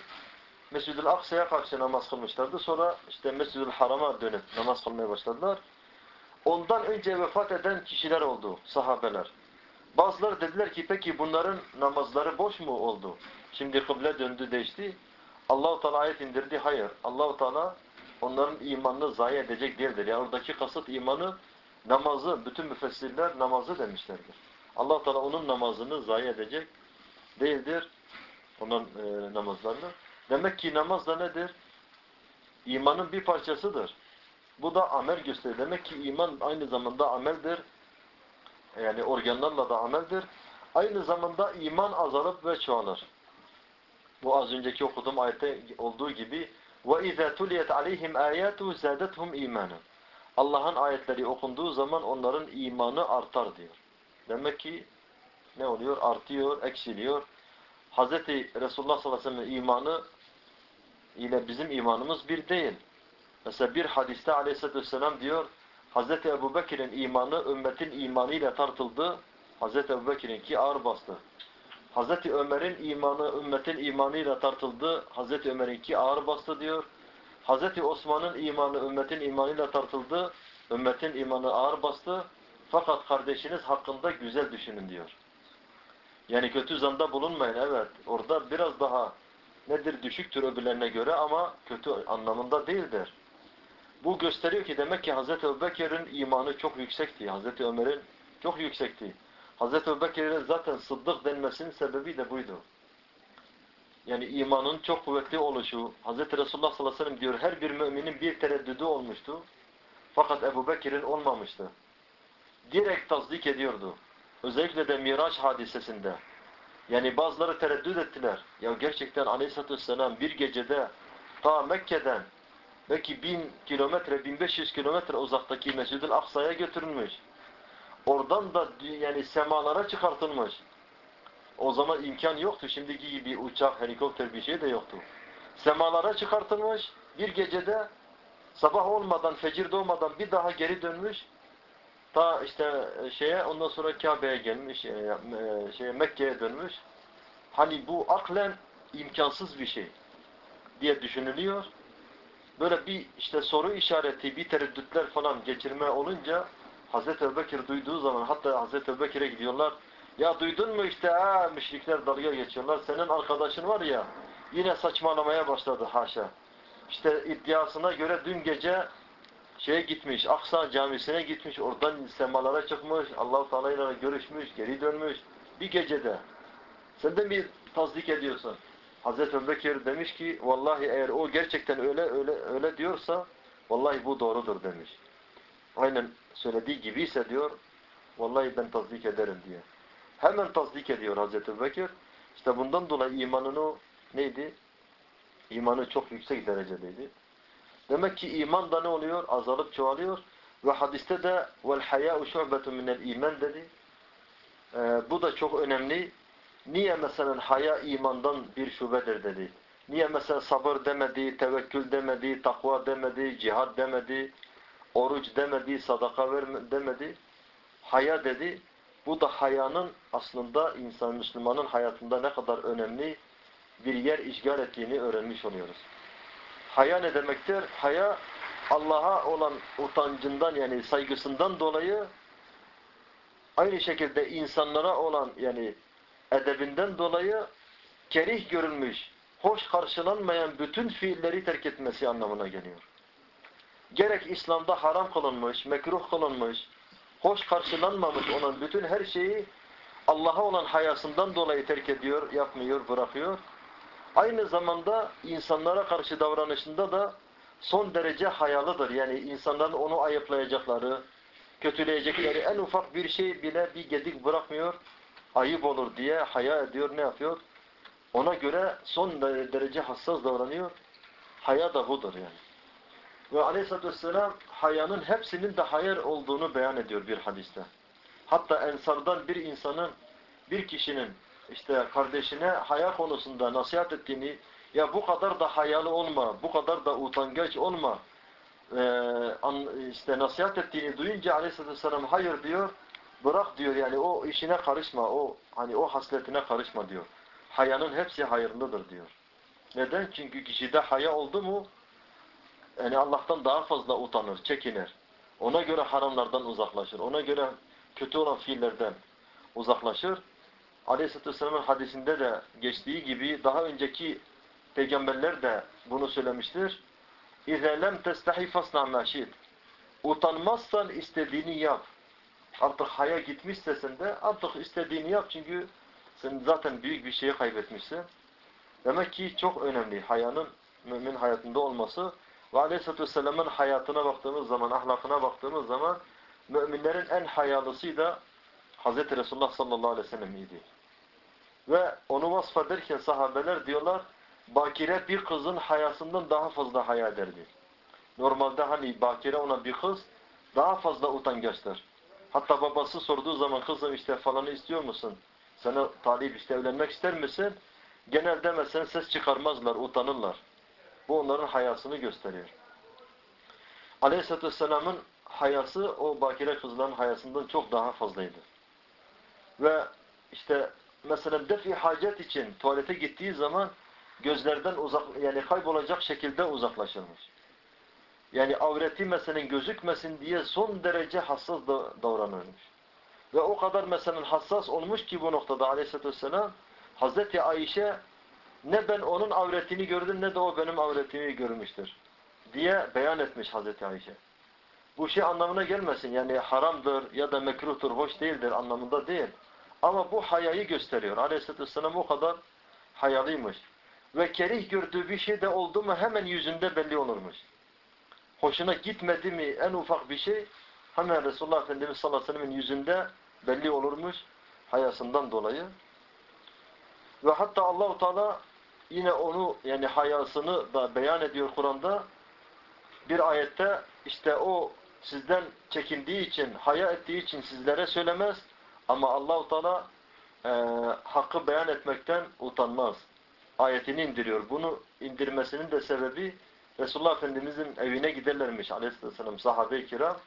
Mescid-i Aksa'ya karşı namaz kılmışlardı. Sonra işte Mescid-i Haram'a dönüp namaz kılmaya başladılar. Ondan önce vefat eden kişiler oldu, sahabeler. Bazıları dediler ki peki bunların namazları boş mu oldu? Şimdi kıble döndü değişti. Allahu Teala ayet indirdi. Hayır. Allahu Teala onların imanını zayi edecek değildir. Yani oradaki kasıt imanı namazı, bütün müfessirler namazı demişlerdir. allah Teala onun namazını zayi edecek değildir. Onun e, namazlarını. Demek ki namaz da nedir? İmanın bir parçasıdır. Bu da amel gösterir. Demek ki iman aynı zamanda ameldir. Yani organlarla da ameldir. Aynı zamanda iman azalıp ve çoğalır. Bu az önceki okuduğum ayette olduğu gibi وَاِذَا تُلِيَتْ عَلَيْهِمْ آيَاتُ زَادَتْهُمْ اِيمَانًا Allah'ın ayetleri okunduğu zaman onların imanı artar diyor. Demek ki ne oluyor? Artıyor, eksiliyor. Hz. Resulullah sallallahu aleyhi ve sellem imanı ile bizim imanımız bir değil. Mesela bir hadiste aleyhissalatü vesselam diyor Hz. Ebu Bekir'in imanı ümmetin imanıyla tartıldı. Hz. Ebu Bekir'in ki ağır bastı. Hz. Ömer'in imanı ümmetin imanıyla tartıldı. Hz. Ömer'in ki ağır bastı diyor. Hz. Osman'ın imanı ümmetin imanıyla tartıldı. Ümmetin imanı ağır bastı. Fakat kardeşiniz hakkında güzel düşünün diyor. Yani kötü zanda bulunmayın. Evet. Orada biraz daha nedir düşüktür öbürlerine göre ama kötü anlamında değildir. Bu gösteriyor ki demek ki Hz. Ebubekir'in imanı çok yüksekti. Hz. Ömer'in çok yüksekti. Hz. Ebubekir'e zaten sıddık denmesinin sebebi de buydu. Yani imanın çok kuvvetli oluşu. Hz. Resulullah sallallahu aleyhi ve sellem diyor her bir müminin bir tereddüdü olmuştu. Fakat Ebu Bekir'in olmamıştı. Direkt tasdik ediyordu. Özellikle de Miraç hadisesinde. Yani bazıları tereddüt ettiler. Ya gerçekten aleyhissalatü vesselam bir gecede ta Mekke'den belki bin kilometre, bin beş yüz kilometre uzaktaki Mescid-i Aksa'ya götürülmüş. Oradan da yani semalara çıkartılmış. O zaman imkan yoktu. Şimdiki gibi uçak, helikopter bir şey de yoktu. Semalara çıkartılmış. Bir gecede sabah olmadan, fecir doğmadan bir daha geri dönmüş. Ta işte şeye ondan sonra Kabe'ye gelmiş, e, şeye Mekke'ye dönmüş. Hani bu aklen imkansız bir şey diye düşünülüyor. Böyle bir işte soru işareti, bir tereddütler falan geçirme olunca Hazreti Ebubekir duyduğu zaman hatta Hazreti Ebubekir'e gidiyorlar. Ya duydun mu işte ha müşrikler dalga geçiyorlar. Senin arkadaşın var ya yine saçmalamaya başladı haşa. İşte iddiasına göre dün gece şeye gitmiş, Aksa camisine gitmiş, oradan semalara çıkmış, Allah-u Teala ile görüşmüş, geri dönmüş. Bir gecede. Sen de mi tasdik ediyorsun? Hazreti Öbekir demiş ki, vallahi eğer o gerçekten öyle öyle öyle diyorsa, vallahi bu doğrudur demiş. Aynen söylediği gibiyse diyor, vallahi ben tasdik ederim diye. Hemen tasdik ediyor Hazreti Öbekir. İşte bundan dolayı imanını neydi? İmanı çok yüksek derecedeydi. Demek ki iman da ne oluyor? Azalıp çoğalıyor. Ve hadiste de vel haya'u şu'betun iman dedi. Ee, bu da çok önemli. Niye mesela haya imandan bir şubedir dedi. Niye mesela sabır demedi, tevekkül demedi, takva demedi, cihad demedi, oruç demedi, sadaka demedi. Haya dedi. Bu da hayanın aslında insan Müslümanın hayatında ne kadar önemli bir yer işgal ettiğini öğrenmiş oluyoruz. Haya ne demektir? Haya Allah'a olan utancından yani saygısından dolayı aynı şekilde insanlara olan yani edebinden dolayı kerih görülmüş, hoş karşılanmayan bütün fiilleri terk etmesi anlamına geliyor. Gerek İslam'da haram kılınmış, mekruh kılınmış, hoş karşılanmamış olan bütün her şeyi Allah'a olan hayasından dolayı terk ediyor, yapmıyor, bırakıyor. Aynı zamanda insanlara karşı davranışında da son derece hayalıdır. Yani insanların onu ayıplayacakları, kötüleyecekleri en ufak bir şey bile bir gedik bırakmıyor. Ayıp olur diye haya ediyor, ne yapıyor? Ona göre son derece hassas davranıyor. Haya da budur yani. Ve aleyhissalatü vesselam hayanın hepsinin de hayır olduğunu beyan ediyor bir hadiste. Hatta ensardan bir insanın, bir kişinin işte kardeşine haya konusunda nasihat ettiğini ya bu kadar da hayalı olma, bu kadar da utangaç olma ee, işte nasihat ettiğini duyunca aleyhissalatü vesselam hayır diyor bırak diyor yani o işine karışma o hani o hasletine karışma diyor. Hayanın hepsi hayırlıdır diyor. Neden? Çünkü kişide haya oldu mu yani Allah'tan daha fazla utanır, çekinir. Ona göre haramlardan uzaklaşır. Ona göre kötü olan fiillerden uzaklaşır. Aleyhisselatü Vesselam'ın hadisinde de geçtiği gibi daha önceki peygamberler de bunu söylemiştir. اِذَا لَمْ تَسْتَحِ فَصْنَعْ مَا Utanmazsan istediğini yap. artık haya gitmişse sende artık istediğini yap çünkü sen zaten büyük bir şeyi kaybetmişsin. Demek ki çok önemli hayanın mümin hayatında olması ve Aleyhisselatü Vesselam'ın hayatına baktığımız zaman, ahlakına baktığımız zaman müminlerin en hayalısı da Hz. Resulullah sallallahu aleyhi ve sellem idi. Ve onu vasfederken sahabeler diyorlar Bakire bir kızın hayasından daha fazla haya ederdi. Normalde hani Bakire ona bir kız daha fazla utangaçtır. Hatta babası sorduğu zaman kızım işte falanı istiyor musun? Sana talip işte evlenmek ister misin? Genelde mesela ses çıkarmazlar, utanırlar. Bu onların hayasını gösteriyor. Aleyhisselatü Vesselam'ın hayası o bakire kızların hayasından çok daha fazlaydı. Ve işte mesela defi hacet için tuvalete gittiği zaman gözlerden uzak yani kaybolacak şekilde uzaklaşırmış. Yani avreti mesela gözükmesin diye son derece hassas da davranırmış. Ve o kadar mesela hassas olmuş ki bu noktada aleyhissalatü vesselam Hazreti Ayşe ne ben onun avretini gördüm ne de o benim avretimi görmüştür diye beyan etmiş Hazreti Ayşe. Bu şey anlamına gelmesin yani haramdır ya da mekruhtur, hoş değildir anlamında değil. Ama bu hayayı gösteriyor. Aleyhisselatü Vesselam o kadar hayalıymış. Ve kerih gördüğü bir şey de oldu mu hemen yüzünde belli olurmuş. Hoşuna gitmedi mi en ufak bir şey hemen Resulullah Efendimiz sallallahu aleyhi ve sellem'in yüzünde belli olurmuş hayasından dolayı. Ve hatta Allahu Teala yine onu yani hayasını da beyan ediyor Kur'an'da. Bir ayette işte o sizden çekindiği için, haya ettiği için sizlere söylemez ama Allahu Teala e, hakkı beyan etmekten utanmaz. Ayetini indiriyor. Bunu indirmesinin de sebebi Resulullah Efendimizin evine giderlermiş aleyhisselam sahabe-i kiram.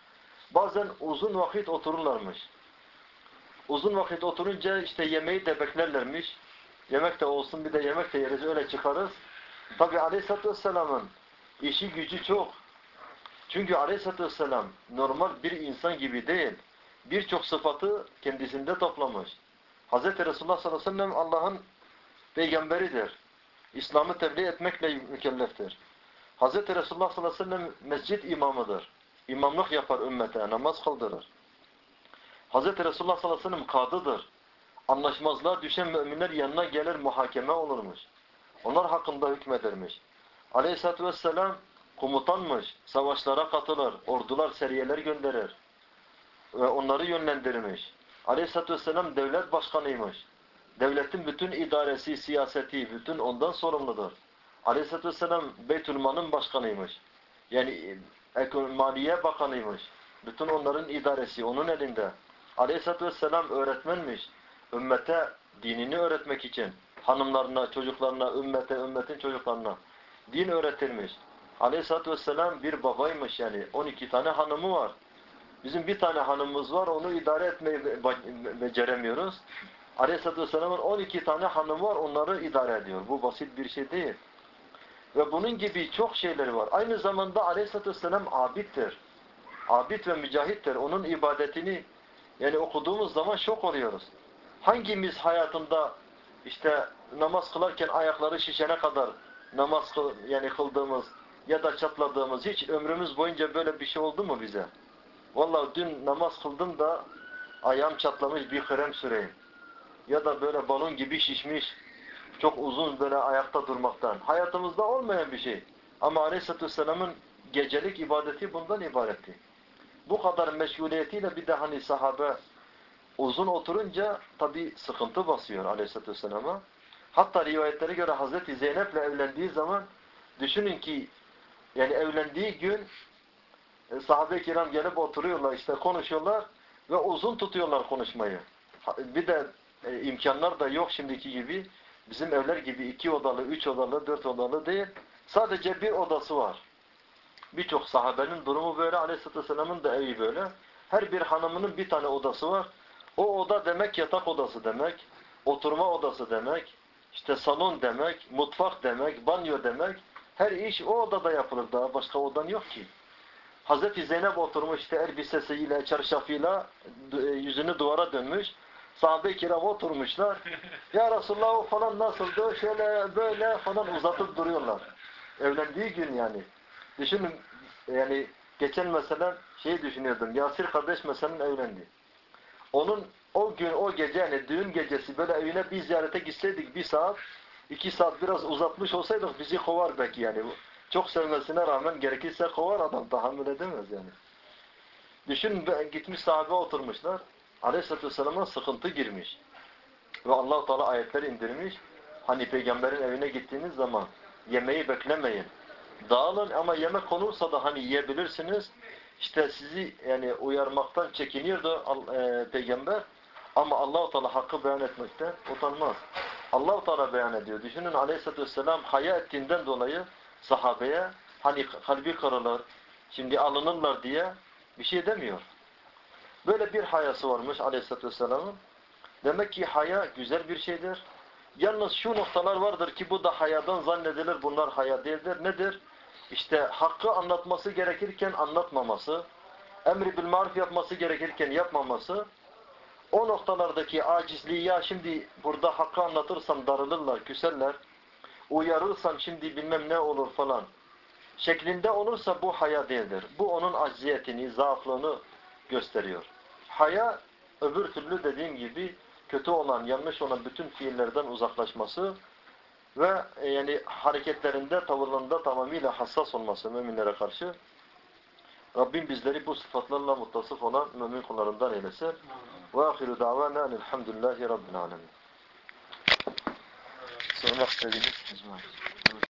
Bazen uzun vakit otururlarmış. Uzun vakit oturunca işte yemeği de beklerlermiş. Yemek de olsun bir de yemek de yeriz öyle çıkarız. Tabi aleyhissalatü vesselamın işi gücü çok. Çünkü aleyhissalatü vesselam normal bir insan gibi değil. Birçok sıfatı kendisinde toplamış. Hz. Resulullah sallallahu aleyhi ve sellem Allah'ın peygamberidir. İslam'ı tebliğ etmekle mükelleftir. Hz. Resulullah sallallahu aleyhi ve sellem mescid imamıdır. İmamlık yapar ümmete, namaz kıldırır. Hz. Resulullah sallallahu aleyhi ve sellem kadıdır. Anlaşmazlığa düşen müminler yanına gelir muhakeme olurmuş. Onlar hakkında hükmedermiş. Aleyhisselatü vesselam komutanmış, savaşlara katılır, ordular, seriyeler gönderir ve onları yönlendirmiş. Aleyhisselatü vesselam devlet başkanıymış. Devletin bütün idaresi, siyaseti, bütün ondan sorumludur. Aleyhisselatü vesselam Beytülman'ın başkanıymış. Yani Maliye Bakanıymış. Bütün onların idaresi onun elinde. Aleyhisselatü vesselam öğretmenmiş. Ümmete dinini öğretmek için hanımlarına, çocuklarına, ümmete, ümmetin çocuklarına din öğretilmiş. Aleyhisselatü vesselam bir babaymış yani. 12 tane hanımı var. Bizim bir tane hanımımız var. Onu idare etmeyi beceremiyoruz. Aleyhisselatü vesselamın 12 tane hanımı var. Onları idare ediyor. Bu basit bir şey değil. Ve bunun gibi çok şeyleri var. Aynı zamanda Aleyhisselatü vesselam abittir. Abid ve mücahittir. Onun ibadetini yani okuduğumuz zaman şok oluyoruz. Hangimiz hayatında işte namaz kılarken ayakları şişene kadar namaz kıl, yani kıldığımız ya da çatladığımız hiç ömrümüz boyunca böyle bir şey oldu mu bize? Vallahi dün namaz kıldım da ayağım çatlamış bir krem süreyim. Ya da böyle balon gibi şişmiş çok uzun böyle ayakta durmaktan. Hayatımızda olmayan bir şey. Ama Aleyhisselatü Vesselam'ın gecelik ibadeti bundan ibaretti. Bu kadar meşguliyetiyle bir de hani sahabe uzun oturunca tabi sıkıntı basıyor Aleyhisselatü Vesselam'a. Hatta rivayetlere göre Hazreti Zeynep'le evlendiği zaman düşünün ki yani evlendiği gün e, sahabe-i kiram gelip oturuyorlar işte konuşuyorlar ve uzun tutuyorlar konuşmayı. Bir de e, imkanlar da yok şimdiki gibi. Bizim evler gibi iki odalı, üç odalı, dört odalı değil. Sadece bir odası var. Birçok sahabenin durumu böyle. Aleyhisselatü Vesselam'ın da evi böyle. Her bir hanımının bir tane odası var. O oda demek yatak odası demek. Oturma odası demek. işte salon demek. Mutfak demek. Banyo demek. Her iş o odada yapılır. Daha başka odan yok ki. Hazreti Zeynep oturmuş işte elbisesiyle, çarşafıyla yüzünü duvara dönmüş. Sahabe-i kiram oturmuşlar. Ya Resulullah o falan nasıldı? Şöyle böyle falan uzatıp duruyorlar. Evlendiği gün yani. Düşünün yani geçen mesela şeyi düşünüyordum. Yasir kardeş mesela evlendi. Onun o gün o gece yani düğün gecesi böyle evine bir ziyarete gitseydik bir saat iki saat biraz uzatmış olsaydık bizi kovar belki yani. Çok sevmesine rağmen gerekirse kovar adam tahammül edemez yani. Düşün gitmiş sahabe oturmuşlar. Aleyhisselatü Vesselam'a sıkıntı girmiş. Ve allah Teala ayetler indirmiş. Hani peygamberin evine gittiğiniz zaman yemeği beklemeyin. Dağılın ama yemek konursa da hani yiyebilirsiniz. İşte sizi yani uyarmaktan çekiniyordu e, peygamber. Ama allah Teala hakkı beyan etmekten utanmaz. allah Teala beyan ediyor. Düşünün Aleyhisselatü Vesselam haya ettiğinden dolayı sahabeye hani kalbi kırılır, şimdi alınırlar diye bir şey demiyor. Böyle bir hayası varmış Aleyhisselatü Vesselam'ın. Demek ki haya güzel bir şeydir. Yalnız şu noktalar vardır ki bu da hayadan zannedilir. Bunlar haya değildir. Nedir? İşte hakkı anlatması gerekirken anlatmaması, emri bil maruf yapması gerekirken yapmaması, o noktalardaki acizliği ya şimdi burada hakkı anlatırsam darılırlar, küserler, uyarırsam şimdi bilmem ne olur falan şeklinde olursa bu haya değildir. Bu onun acziyetini, zaaflığını gösteriyor. Haya öbür türlü dediğim gibi kötü olan, yanlış olan bütün fiillerden uzaklaşması ve e, yani hareketlerinde, tavırlarında tamamıyla hassas olması müminlere karşı. Rabbim bizleri bu sıfatlarla muttasıf olan mümin kullarından eylesin. Ve ahiru davana elhamdülillahi rabbil alemin. Sormak istediğiniz.